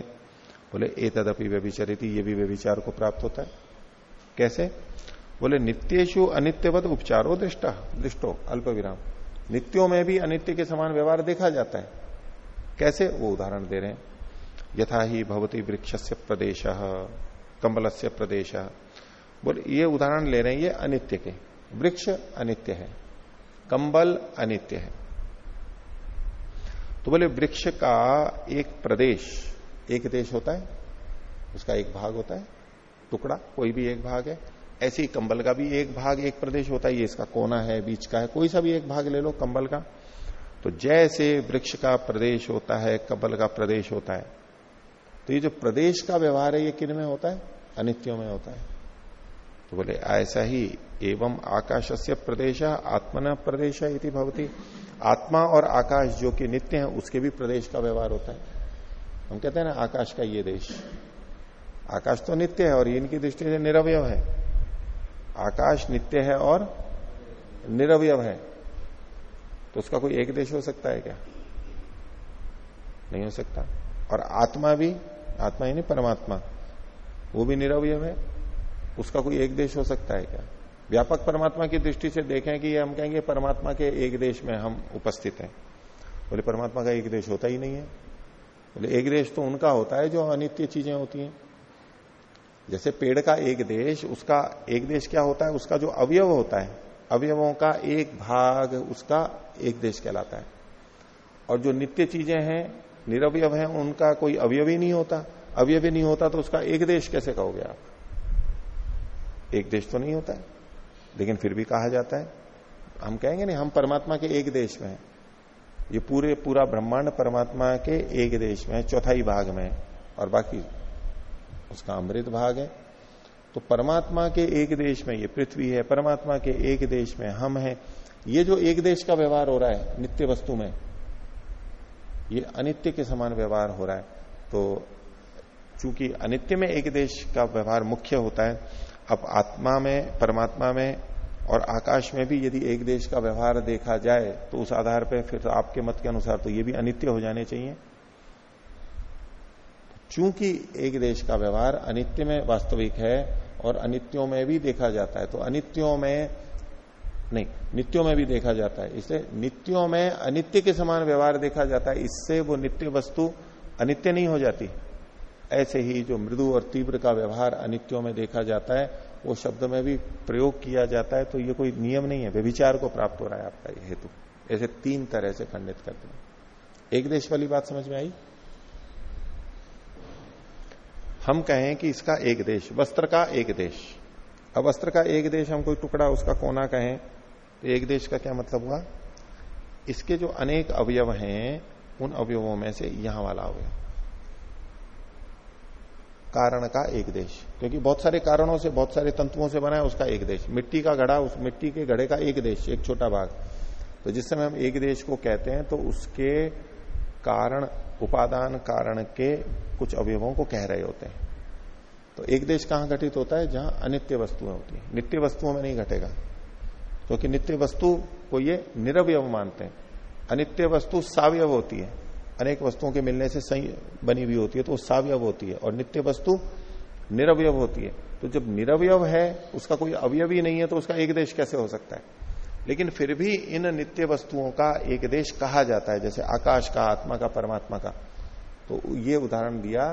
बोले ए तदपि व्यभिचरित, ये भी व्यभिचार को प्राप्त होता है। कैसे? बोले नित्येशु अनित्यवत उपचारो दृष्टा, दृष्टो अल्प विराम नित्यों में भी अनित्य के समान व्यवहार देखा जाता है। कैसे? वो उदाहरण दे रहे हैं। यथा ही भवती वृक्ष से प्रदेश कम्बल से प्रदेश। बोले, ये उदाहरण ले रहे हैं, ये अनित्य के। वृक्ष अनित्य है कंबल अनित्य है। तो बोले, वृक्ष का एक प्रदेश, एक देश होता है, उसका एक भाग होता है, टुकड़ा, कोई भी एक भाग है, ऐसे ही कंबल का भी एक भाग, एक प्रदेश होता है, ये इसका कोना है, बीच का है, कोई सा भी एक भाग ले लो, कंबल का। तो जैसे वृक्ष का प्रदेश होता है, कंबल का प्रदेश होता है तो ये जो प्रदेश का व्यवहार है, ये किन में होता है? अनित्यों में होता है। तो बोले, ऐसा ही एवं आकाश से प्रदेश, आत्मना प्रदेश इति भवती। आत्मा और आकाश जो कि नित्य है, उसके भी प्रदेश का व्यवहार होता है। हम कहते हैं ना, आकाश का ये देश। आकाश तो नित्य है और इनकी दृष्टि से निरवय है। आकाश नित्य है और निरवय है। तो उसका कोई एक देश हो सकता है क्या? नहीं हो सकता। और आत्मा भी, आत्मा ही नहीं, परमात्मा, वो भी निरवय है। उसका कोई एक देश हो सकता है क्या? व्यापक परमात्मा की दृष्टि से देखें कि हम कहेंगे परमात्मा के एक देश में हम उपस्थित हैं। बोले, परमात्मा का एक देश होता ही नहीं है। बोले, एक देश तो उनका होता है जो अनित्य चीज़ें होती हैं। जैसे पेड़ का एक देश, उसका एक देश क्या होता है? उसका जो अवयव होता है, अवयवों का एक भाग उसका एक देश कहलाता है। और जो नित्य चीज़ें हैं, निरवयव हैं, उनका कोई अवयव ही नहीं होता। अवयव ही नहीं होता तो उसका एक देश कैसे कहोगे आप? एक देश तो नहीं होता है। लेकिन फिर भी कहा जाता है, हम कहेंगे नहीं, हम परमात्मा के एक देश में ये पूरे, पूरा ब्रह्मांड परमात्मा के एक देश में चौथाई भाग में और बाकी उसका अमृत भाग है। तो परमात्मा के एक देश में ये पृथ्वी है, परमात्मा के एक देश में हम हैं। ये जो एक देश का व्यवहार हो रहा है, नित्य वस्तु में, ये अनित्य के समान व्यवहार हो रहा है। तो चूँकि अनित्य में एक देश का व्यवहार मुख्य होता है, अब आत्मा में, परमात्मा में और आकाश में भी यदि एक देश का व्यवहार देखा जाए तो उस आधार पर फिर तो आपके मत के अनुसार तो ये भी अनित्य हो जाने चाहिए। चूँकि एक देश का व्यवहार अनित्य में वास्तविक है और अनित्यों में भी देखा जाता है तो अनित्यों में नहीं, नित्यों में भी देखा जाता है। इससे नित्यों में अनित्य के समान व्यवहार देखा जाता है, इससे वो नित्य वस्तु अनित्य नहीं हो जाती। ऐसे ही जो मृदु और तीव्र का व्यवहार अनित्यों में देखा जाता है वो शब्द में भी प्रयोग किया जाता है तो ये कोई नियम नहीं है। व्यभिचार को प्राप्त हो रहा है आपका ये हेतु। ऐसे तीन तरह से खंडित करते हैं। एक देश वाली बात समझ में आई? हम कहें कि इसका एक देश, वस्त्र का एक देश। अब वस्त्र का एक देश हम कोई टुकड़ा उसका कोना कहें तो एक देश का क्या मतलब हुआ? इसके जो अनेक अवयव हैं, उन अवयवों में से यहाँ वाला अवयव। कारण का एक देश। क्योंकि बहुत सारे कारणों से, बहुत सारे तंतुओं से बना है उसका एक देश। मिट्टी का घड़ा उस मिट्टी के घड़े का एक देश, एक छोटा भाग। तो जिस समय हम एक देश को कहते हैं तो उसके कारण, उपादान कारण के कुछ अवयवों को कह रहे होते हैं। तो एक देश कहाँ घटित होता है? जहाँ अनित्य वस्तुएँ होती है। नित्य वस्तुओं में नहीं घटेगा। क्योंकि नित्य वस्तु को ये निरवयव मानते हैं। अनित्य वस्तु सावयव होती है। अनेक वस्तुओं के मिलने से सही बनी हुई होती है तो सावयव होती है। और नित्य वस्तु निरवयव होती है। तो जब निरवयव है, उसका कोई अवयव ही नहीं है तो उसका एक देश कैसे हो सकता है? लेकिन फिर भी इन नित्य वस्तुओं का एक देश कहा जाता है, जैसे आकाश का, आत्मा का, परमात्मा का। तो ये उदाहरण दिया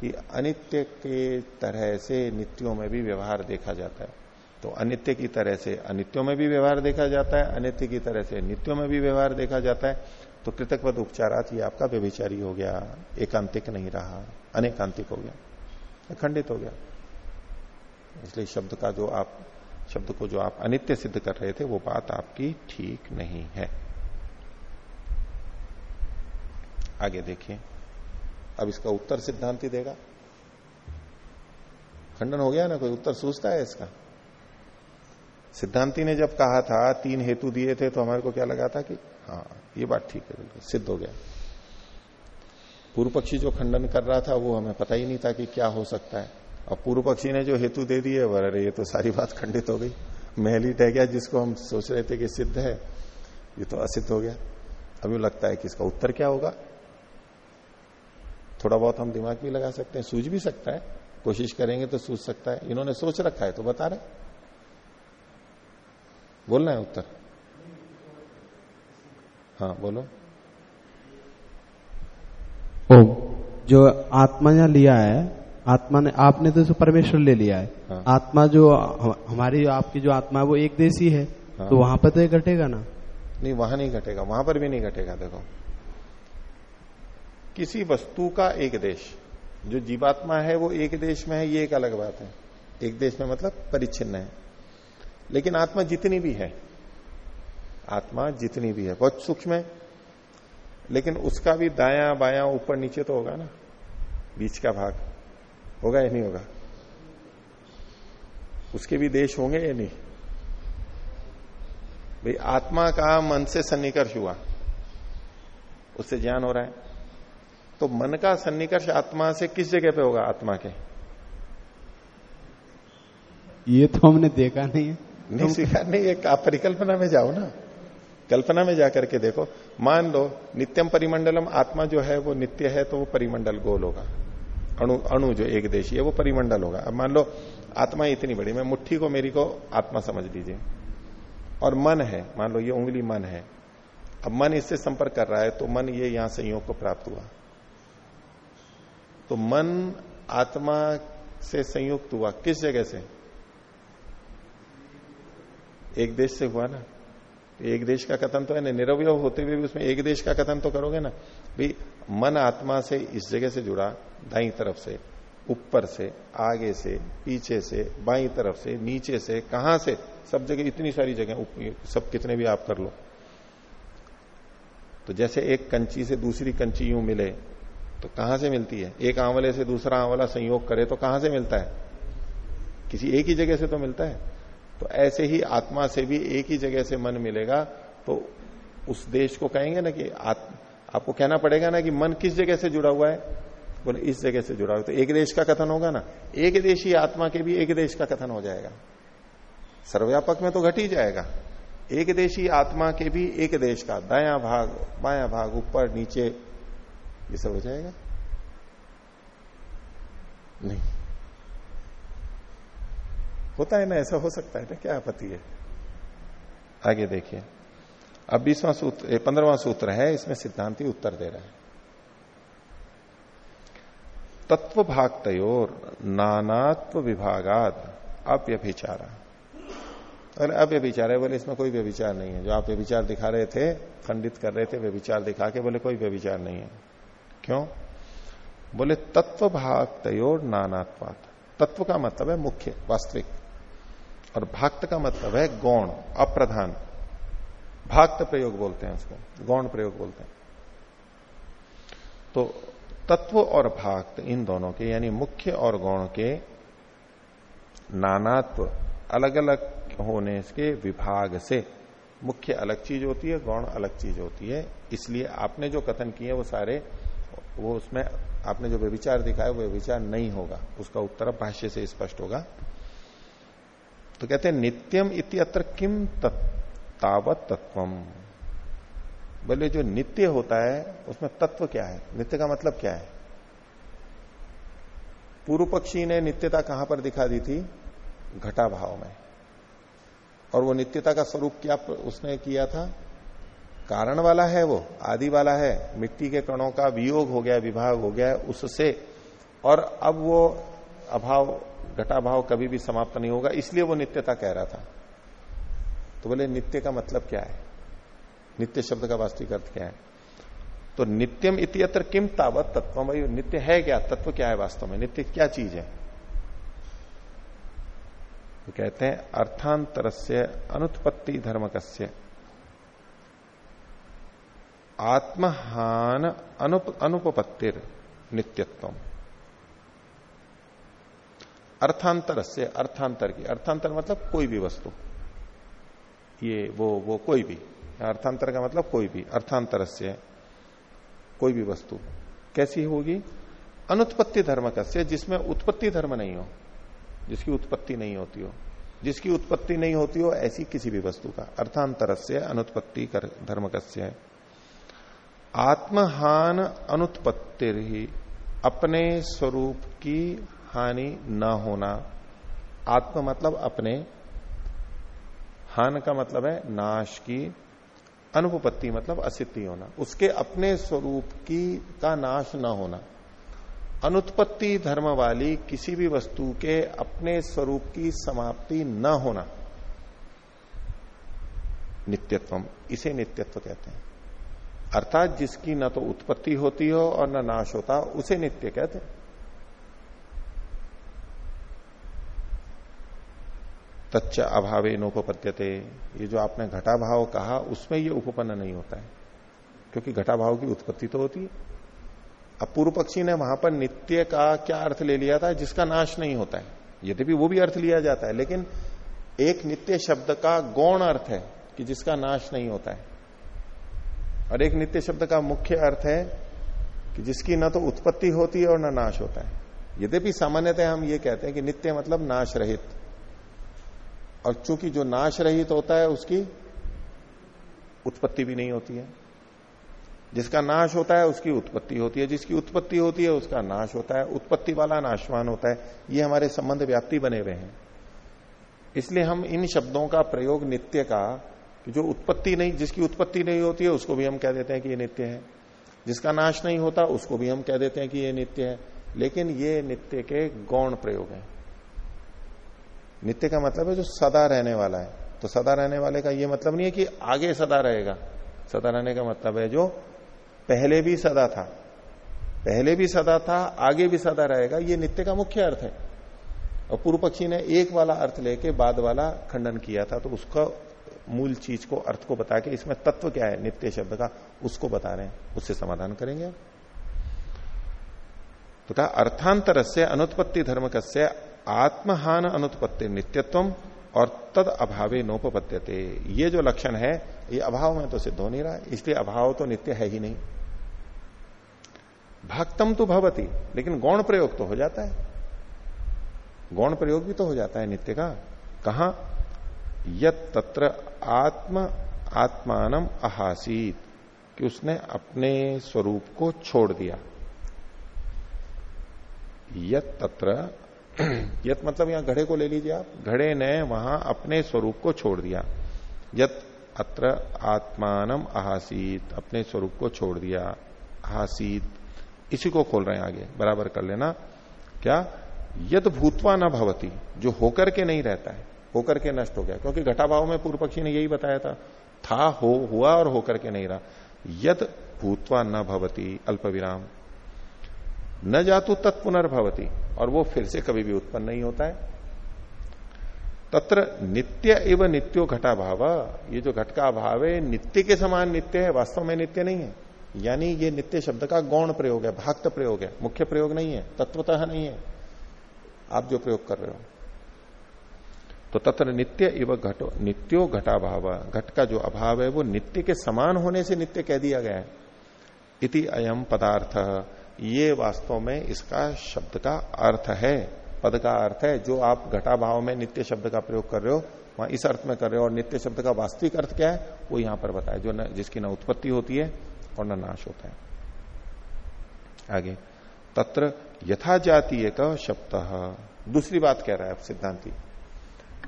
कि अनित्य के तरह से नित्यों में भी व्यवहार देखा जाता है। तो अनित्य की तरह से अनित्यों में भी व्यवहार देखा जाता है, अनित्य की तरह से नित्यों में भी व्यवहार देखा जाता है। तो कृतकवत उपचारात ये आपका व्यभिचारी हो गया, एकांतिक नहीं रहा, अनेकांतिक हो गया खंडित हो गया। इसलिए शब्द का जो आप, शब्द को जो आप अनित्य सिद्ध कर रहे थे, वो बात आपकी ठीक नहीं है। आगे देखिए। अब इसका उत्तर सिद्धांति देगा। खंडन हो गया ना कोई? उत्तर सूझता है इसका। सिद्धांति ने जब कहा था, तीन हेतु दिए थे तो हमारे को क्या लगा था कि हाँ ये बात ठीक है, बिल्कुल, सिद्ध हो गया। पूर्व पक्षी जो खंडन कर रहा था, वो हमें पता ही नहीं था कि क्या हो सकता है। अब पूर्व पक्षी ने जो हेतु दे दिए अरे, ये तो सारी बात खंडित हो गई। महल ही गया जिसको हम सोच रहे थे कि सिद्ध है? ये तो असिद्ध हो गया। अभी लगता है कि इसका उत्तर क्या होगा? थोड़ा बहुत हम दिमाग भी लगा सकते हैं, सूझ भी सकता है। कोशिश करेंगे तो सूझ सकता है। इन्होंने सोच रखा है तो बता रहे बोलना है उत्तर। हाँ बोलो। ओ जो आत्मा यहाँ लिया है आत्मा ने आपने तो परमेश्वर ले लिया है। हाँ। आत्मा जो हमारी आपकी जो आत्मा है वो एक देशी है। हाँ। तो वहाँ पर तो ये घटेगा ना? नहीं वहाँ नहीं घटेगा वहाँ पर भी नहीं घटेगा देखो। किसी वस्तु का एक देश जो जीवात्मा है वो एक देश में है ये एक अलग बात है। एक देश में मतलब परिच्छिन्न है। लेकिन आत्मा जितनी भी है आत्मा जितनी भी है बहुत सूक्ष्म है। लेकिन उसका भी दाया बाया ऊपर नीचे तो होगा ना बीच का भाग। होगा या नहीं होगा? उसके भी देश होंगे या नहीं? भाई आत्मा का मन से सन्निकर्ष हुआ। उससे ज्ञान हो रहा है। तो मन का सन्निकर्ष आत्मा से किस जगह पे होगा? आत्मा के। ये तो हमने देखा नहीं है। नहीं सीखा नहीं एक आप परिकल्पना में जाओ ना। कल्पना में जाकर के देखो, मान लो नित्यम परिमंडलम, आत्मा जो है वो नित्य है तो वो परिमंडल गोल होगा। अणु अणु जो एक देशी है, वो परिमंडल होगा। अब मान लो आत्मा इतनी बड़ी, मैं मुट्ठी को, मेरी को आत्मा समझ लीजिए। और मन है, मान लो ये उंगली मन है। अब मन इससे संपर्क कर रहा है तो मन ये यहाँ संयोग को प्राप्त हुआ। तो मन आत्मा से संयुक्त हुआ। किस जगह से? एक देश से हुआ ना? एक देश का कथन तो है ना निरवय होते हुए भी उसमें एक देश का कथन तो करोगे ना। भाई, मन आत्मा से इस जगह से जुड़ा, दाई तरफ़ से, ऊपर से, आगे से, पीछे से, बाई तरफ़ से, नीचे से, कहाँ से, सब जगह इतनी सारी जगह सब कितने भी आप कर लो। तो जैसे एक कंची से दूसरी कंची यूँ मिले तो कहाँ से मिलती है? एक आंवले से दूसरा आंवला संयोग करे तो कहाँ से मिलता है? किसी एक ही जगह से तो मिलता है। तो ऐसे ही आत्मा से भी एक ही जगह से मन मिलेगा तो उस देश को कहेंगे ना कि आत, आपको कहना पड़ेगा ना कि मन किस जगह से जुड़ा हुआ है? बोले इस जगह से जुड़ा हुआ तो एक देश का कथन होगा ना? एक देशी आत्मा के भी एक देश का कथन हो जाएगा। सर्वव्यापक में तो घट ही जाएगा। एक देशी आत्मा के भी एक देश का दाया भाग बाया भाग ऊपर नीचे ये सब हो जाएगा। नहीं। होता है ना, ऐसा हो सकता है ना, क्या आपत्ति है? आगे देखिए। अब बीसवां सूत्र पंद्रहवां सूत्र है, इसमें सिद्धांति उत्तर दे रहा है। तत्व भाग तयोर नानात्व विभागात अव्यभिचारा। अगर अव्यभिचार है, बोले इसमें कोई व्यभिचार नहीं है। जो आप व्यभिचार दिखा रहे थे, खंडित कर रहे थे, व्यभिचार दिखा के बोले कोई व्यभिचार नहीं है। क्यों? बोले तत्व भाग तयोर नानात्वात। तत्व का मतलब है मुख्य, वास्तविक। और भक्त का मतलब है गौण, अप्रधान। भाक्त प्रयोग बोलते हैं उसको, गौण प्रयोग बोलते हैं। तो तत्व और भाक्त, इन दोनों के, यानी मुख्य और गौण के नानात्व अलग अलग होने के विभाग से मुख्य अलग चीज़ होती है, गौण अलग चीज़ होती है। इसलिए आपने जो कथन किए वो सारे, वो उसमें आपने जो व्यविचार दिखाया, वो व्यविचार नहीं होगा। उसका उत्तर भाष्य से स्पष्ट होगा। तो कहते हैं, नित्यम इत्यत्र किम तावत तत्वम बोले, जो नित्य होता है, उसमें तत्व क्या है? नित्य का मतलब क्या है? पूर्व पक्षी ने नित्यता कहाँ पर दिखा दी थी? घटा भाव में। और वो नित्यता का स्वरूप क्या उसने किया था? कारण वाला है वो, आदि वाला है। मिट्टी के कणों का वियोग हो गया, विभाग हो गया, उससे। और अब वो अभाव घटाभाव कभी भी समाप्त नहीं होगा इसलिए वो नित्यता कह रहा था। तो बोले नित्य का मतलब क्या है? नित्य शब्द का वास्तविक अर्थ क्या है? तो नित्यम इत्यत्र किम तावत तत्व नित्य है क्या? तत्व क्या है वास्तव में? नित्य क्या चीज़ है? तो कहते हैं अर्थांतर से अनुत्पत्ति धर्म कस्य आत्महान अनुप, अनुपत्तिर नित्यत्व अर्थांतर से अर्थांतर की। अर्थांतर मतलब कोई भी वस्तु। ये, वो वो कोई भी। अर्थांतर का मतलब कोई भी। अर्थांतर से कोई भी वस्तु। कैसी होगी? अनुत्पत्ति धर्म कस्य, जिसमें उत्पत्ति धर्म नहीं हो। जिसकी उत्पत्ति नहीं होती हो। जिसकी उत्पत्ति नहीं होती हो, ऐसी किसी भी वस्तु का। अर्थांतर से अनुत्पत्ति धर्म कस्य आत्महान अनुत्पत्ति अपने स्वरूप की हानि न होना। आत्म मतलब अपने। हान का मतलब है नाश की। अनुपत्ति मतलब असिद्धि होना। उसके अपने स्वरूप की का नाश न होना। अनुत्पत्ति धर्म वाली किसी भी वस्तु के अपने स्वरूप की समाप्ति न होना। नित्यत्व इसे नित्यत्व कहते हैं। अर्थात जिसकी न तो उत्पत्ति होती हो और न नाश होता, उसे नित्य कहते हैं। तच्च अभावे नोपपत्यते ये जो आपने घटा भाव कहा, उसमें ये उपपन्न नहीं होता है। क्योंकि घटा भाव की उत्पत्ति तो होती है। अब पूर्व पक्षी ने वहाँ पर नित्य का क्या अर्थ ले लिया था, जिसका नाश नहीं होता है। यद्यपि वो भी अर्थ लिया जाता है, लेकिन एक नित्य शब्द का गौण अर्थ है कि जिसका नाश नहीं होता है। और एक नित्य शब्द का मुख्य अर्थ है कि जिसकी न तो उत्पत्ति होती है और न नाश होता है। यद्यपि सामान्यतः हम ये कहते हैं कि नित्य मतलब नाश रहित। और चूँकि जो नाश रहित होता है, उसकी उत्पत्ति भी नहीं होती है। जिसका नाश होता है, उसकी उत्पत्ति होती है। जिसकी उत्पत्ति होती है, उसका नाश होता है। उत्पत्ति वाला नाशवान होता है। ये हमारे संबंध व्याप्ति बने हुए हैं। इसलिए हम इन शब्दों का प्रयोग नित्य का जो उत्पत्ति नहीं, जिसकी उत्पत्ति नहीं होती है, उसको भी हम कह देते हैं कि ये नित्य है। जिसका नाश नहीं होता, उसको भी हम कह देते हैं कि ये नित्य है। लेकिन ये नित्य के गौण प्रयोग है। नित्य का मतलब है जो सदा रहने वाला है। तो सदा रहने वाले का यह मतलब नहीं है कि आगे सदा रहेगा। सदा रहने का मतलब है जो पहले भी सदा था। पहले भी सदा था, आगे भी सदा रहेगा, ये नित्य का मुख्य अर्थ है। और पूर्व पक्षी ने एक वाला अर्थ लेके बाद वाला खंडन किया था तो उसका मूल चीज़ को, अर्थ को बता के इसमें तत्व क्या है, नित्य शब्द का, उसको बता रहे हैं। उससे समाधान करेंगे। तो कहा अर्थांतर से अनुत्पत्ति धर्म कस्य आत्महान अनुत्पत्ति नित्यत्व और तद अभावे नोपत्य ये जो लक्षण है, ये अभाव में तो सिद्ध हो नहीं रहा, इसलिए अभाव तो नित्य है ही नहीं। भक्तम तो भवती, लेकिन गौण प्रयोग तो हो जाता है। गौण प्रयोग भी तो हो जाता है नित्य का। कहा? यत तत्र आत्म, आत्मानम अहासीत, कि उसने अपने स्वरूप को छोड़ दिया। यत तत्र यत मतलब यहाँ घड़े को ले लीजिए आप। घड़े ने वहाँ अपने स्वरूप को छोड़ दिया। यत अत्र आत्मानम अहासीत, अपने स्वरूप को छोड़ दिया। अहासीत। इसी को खोल रहे हैं आगे। बराबर कर लेना। क्या? यद भूतवा न भवती, जो होकर के नहीं रहता है। होकर के नष्ट हो गया। क्योंकि घटाभाव में पूर्व पक्षी ने यही बताया था। था, हो, हुआ और होकर के नहीं रहा। यद भूतवा न भवती अल्प विराम न जातु तत्पुनर्भवती और वो फिर से कभी भी उत्पन्न नहीं होता है। तत्र नित्य एवं नित्यो घटा भाव ये जो घट का भाव है, नित्य के समान नित्य है, वास्तव में नित्य नहीं है। यानी ये नित्य शब्द का गौण प्रयोग है, भाक्त प्रयोग है, मुख्य प्रयोग नहीं है, तत्वतः नहीं है। आप जो प्रयोग कर रहे हो। तो तत्र नित्य एवं घटो, नित्यो घटा भाव घट का जो अभाव है, वो नित्य के समान होने से नित्य कह दिया गया है। इति अयम पदार्थ। ये वास्तव में इसका शब्द का अर्थ है पद का अर्थ है जो आप घटा भाव में नित्य शब्द का प्रयोग कर रहे हो वहाँ इस अर्थ में कर रहे हो और नित्य शब्द का वास्तविक अर्थ क्या है वो यहाँ पर बताया जो न, जिसकी न उत्पत्ति होती है और न नाश होता है। आगे तत्र यथा जातीय का शब्द दूसरी बात कह रहा है सिद्धांति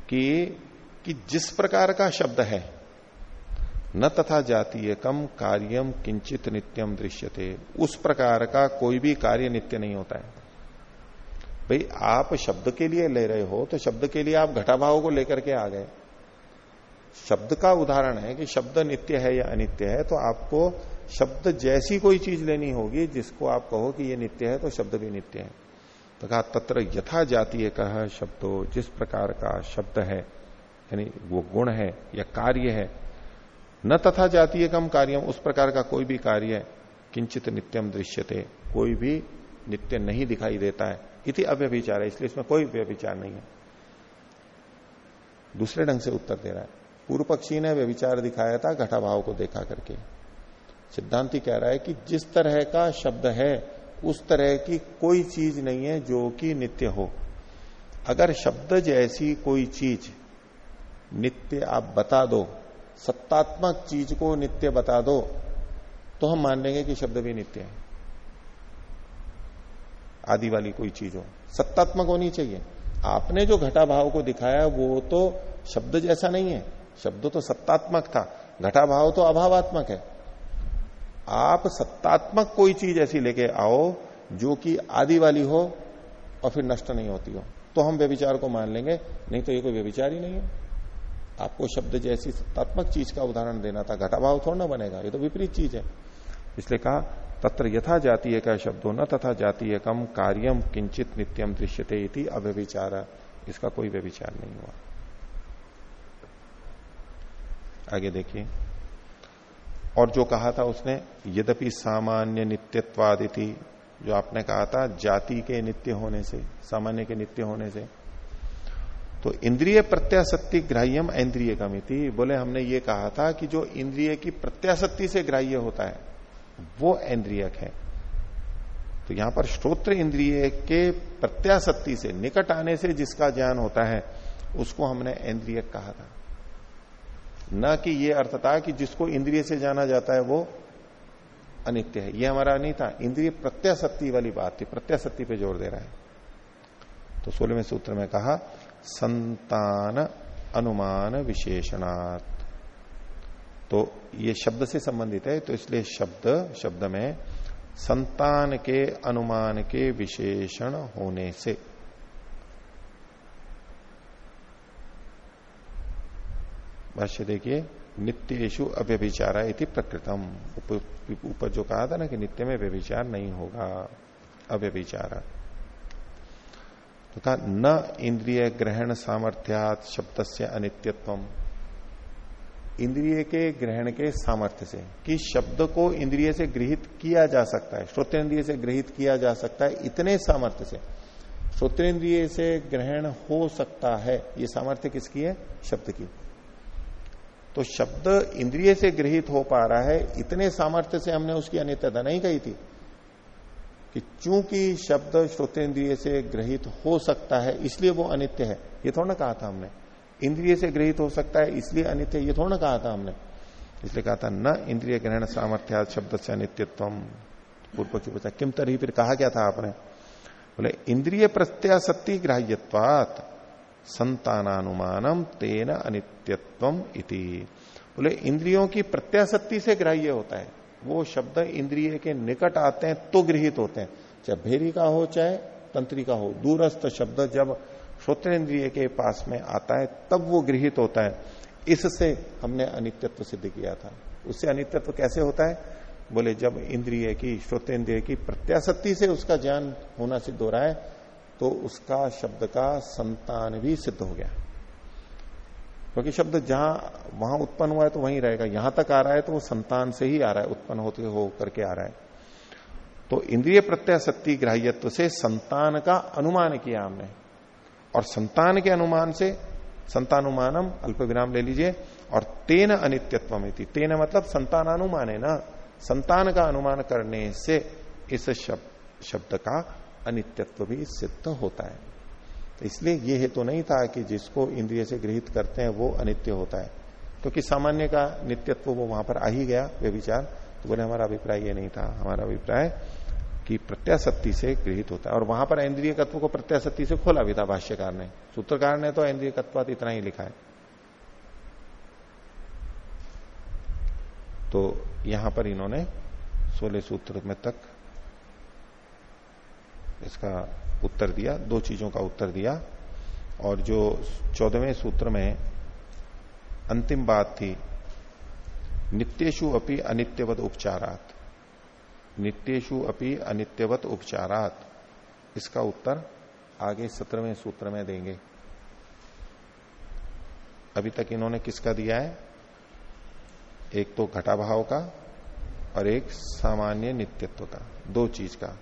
कि कि जिस प्रकार का शब्द है न तथा जातीय कम कार्यम किंचित नित्यम दृश्यते। उस प्रकार का कोई भी कार्य नित्य नहीं होता है। भाई, आप शब्द के लिए ले रहे हो तो शब्द के लिए आप घटाभाव को लेकर के आ गए। शब्द का उदाहरण है कि शब्द नित्य है या अनित्य है तो आपको शब्द जैसी कोई चीज़ लेनी होगी जिसको आप कहो कि ये नित्य है तो शब्द भी नित्य है। तो कहा, तत्र यथा जातीय कह शब्दो, जिस प्रकार का शब्द है, यानी वो गुण है या कार्य है न तथा जातीय कम कार्यम उस प्रकार का कोई भी कार्य किंचित नित्यम दृश्यते, कोई भी नित्य नहीं दिखाई देता है, इति अव्यभिचार है, इसलिए इसमें कोई व्यभिचार नहीं है। दूसरे ढंग से उत्तर दे रहा है पूर्व पक्षी ने व्यभिचार दिखाया था, घटाभाव को देखा करके। सिद्धांति कह रहा है कि जिस तरह का शब्द है, उस तरह की कोई चीज़ नहीं है जो कि नित्य हो। अगर शब्द जैसी कोई चीज़ नित्य आप बता दो सत्तात्मक चीज़ को नित्य बता दो तो हम मान लेंगे कि शब्द भी नित्य है। आदि वाली कोई चीज़ हो। सत्तात्मक होनी चाहिए। आपने जो घटा भाव को दिखाया, वो तो शब्द जैसा नहीं है। शब्द तो सत्तात्मक था। घटा भाव तो अभावात्मक है। आप सत्तात्मक कोई चीज़ ऐसी लेके आओ, जो कि आदि वाली हो और फिर नष्ट नहीं होती हो। तो हम व्यविचार को मान लेंगे, नहीं तो ये कोई व्यविचार ही नहीं है। आपको शब्द जैसी सत्तात्मक चीज़ का उदाहरण देना था, घटाभाव थोड़ा ना बनेगा, ये तो विपरीत चीज़ है। इसलिए कहा, तत्र यथा जातीय का शब्दों न तथा जातीय कम कार्यम किंचित नित्यम दृश्यते इति अव्यविचार इसका कोई व्यविचार नहीं हुआ। आगे देखिए। और जो कहा था उसने, यद्यपि सामान्य नित्यत्वादिति, जो आपने कहा था, जाति के नित्य होने से, सामान्य के नित्य होने से तो इंद्रिय प्रत्याशक्ति ग्राह्यम इंद्रिय कमिति बोले, हमने ये कहा था कि जो इंद्रिय की प्रत्याशक्ति से ग्राह्य होता है, वो इंद्रियक है। तो यहाँ पर श्रोत्र इंद्रिय के प्रत्याशक्ति से, निकट आने से जिसका ज्ञान होता है, उसको हमने इंद्रियक कहा था। न कि ये अर्थ था कि जिसको इंद्रिय से जाना जाता है, वो अनित्य है। ये हमारा नहीं था। इंद्रिय प्रत्याशक्ति वाली बात थी। प्रत्याशक्ति पे ज़ोर दे रहा है। तो सोलहवें सूत्र में कहा संतान अनुमान विशेषणात्। तो ये शब्द से संबंधित है तो इसलिए शब्द शब्द में संतान के अनुमान के विशेषण होने से। भाष्य देखिए नित्येशु अव्यभिचारा इति प्रकृतम। ऊपर जो कहा था ना कि नित्य में व्यभिचार नहीं होगा, अव्यभिचारा। तो कहा न इंद्रिय ग्रहण सामर्थ्यात शब्द से अनित्यत्व इंद्रिय के ग्रहण के सामर्थ्य से, कि शब्द को इंद्रिय से गृहित किया जा सकता है श्रोतेन्द्रिय से गृहित किया जा सकता है इतने सामर्थ्य से। श्रोतेन्द्रिय से ग्रहण हो सकता है, ये सामर्थ्य किसकी है? शब्द की। तो शब्द इंद्रिय से गृहित हो पा रहा है, इतने सामर्थ्य से हमने उसकी अनित्यता नहीं कही थी। कि चूँकि शब्द श्रोतेन्द्रिय से ग्रहित हो सकता है, इसलिए वो अनित्य है। ये थोड़ा ना कहा था हमने। इंद्रिय से ग्रहित हो सकता है, इसलिए अनित्य ये थोड़ा ना कहा था हमने। इसलिए कहा था, न इंद्रिय ग्रहण सामर्थ्या शब्द से अनित्यत्व पूर्व की पूछा किम तरी फिर कहा क्या था आपने? बोले, इंद्रिय प्रत्याशक्ति ग्राह्यवात संतानुमानम तेन अनित्यत्व इति। बोले, इंद्रियों की प्रत्याशक्ति से ग्राह्य होता है। वो शब्द इंद्रिय के निकट आते हैं तो गृहित होते हैं। चाहे भेरी का हो, चाहे तंत्री का हो, दूरस्थ शब्द जब श्रोतेन्द्रिय के पास में आता है, तब वो गृहित होता है। इससे हमने अनित्यत्व सिद्ध किया था। उससे अनित्यत्व कैसे होता है? बोले, जब इंद्रिय की श्रोतेन्द्रिय की प्रत्याशक्ति से उसका ज्ञान होना सिद्ध हो रहा है तो उसका शब्द का संतान भी सिद्ध हो गया। क्योंकि शब्द जहाँ, वहाँ उत्पन्न हुआ है तो वहीं रहेगा। यहाँ तक आ रहा है तो वो संतान से ही आ रहा है, उत्पन्न होते हो करके आ रहा है। तो इंद्रिय प्रत्याशक्ति ग्राह्यत्व से संतान का अनुमान किया हमने। और संतान के अनुमान से संतानुमानम, अल्प विराम ले लीजिए, और तेन अनित्यत्व तेन मतलब संतान अनुमान है ना? संतान का अनुमान करने से इस शब्द शब्द का अनित्यत्व भी सिद्ध होता है। इसलिए ये हेतु तो नहीं था कि जिसको इंद्रिय से गृहित करते हैं वो अनित्य होता है। क्योंकि सामान्य का नित्यत्व वो वहाँ पर आ ही गया वे विचार तो बोले, हमारा अभिप्राय ये नहीं था। हमारा अभिप्राय कि प्रत्याशक्ति से गृहित होता है। और वहाँ पर इंद्रिय तत्व को प्रत्याशक्ति से खोला भी था, भाष्यकार ने। सूत्रकार ने तो इंद्रिय तत्व इतना ही लिखा है। तो यहाँ पर इन्होंने सोलह सूत्र में तक इसका उत्तर दिया, दो चीज़ों का उत्तर दिया। और जो चौदहवें सूत्र में अंतिम बात थी नित्येशु अपनी अनित्यवत उपचारात। नित्येशु अपनी अनित्यवत उपचारात। इसका उत्तर आगे सत्रहवें सूत्र में देंगे। अभी तक इन्होंने किसका दिया है? एक तो घटाभाव का और एक सामान्य नित्यत्व का, दो चीज़ का।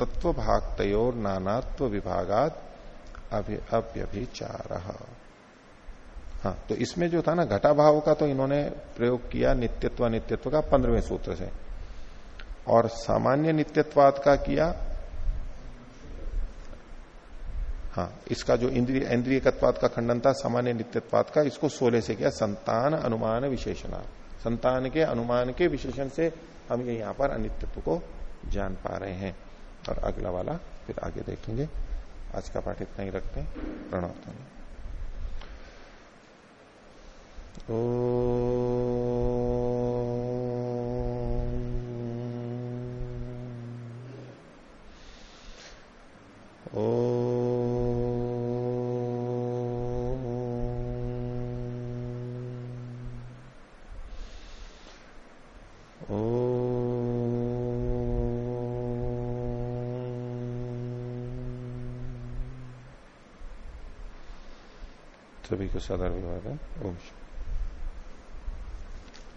तत्व भाग तयोर नानात्व विभागात अव्यभिचार हाँ तो इसमें जो था ना घटा भाव का तो इन्होंने प्रयोग किया नित्यत्व नित्यत्व का पंद्रहवें सूत्र से। और सामान्य नित्यत्वाद का किया? हाँ इसका जो इंद्रिय इंद्रियकत्वाद का खंडन था, सामान्य नित्यत्वाद का, इसको सोलह से किया, संतान, अनुमान, विशेषणा। संतान के, अनुमान के विशेषण से हम ये यहाँ पर अनित्यत्व को जान पा रहे हैं। और अगला वाला फिर आगे देखेंगे। आज का पाठ इतना ही रखते हैं। प्रणव ओ, ओ सभी को सदर विवाद है ओम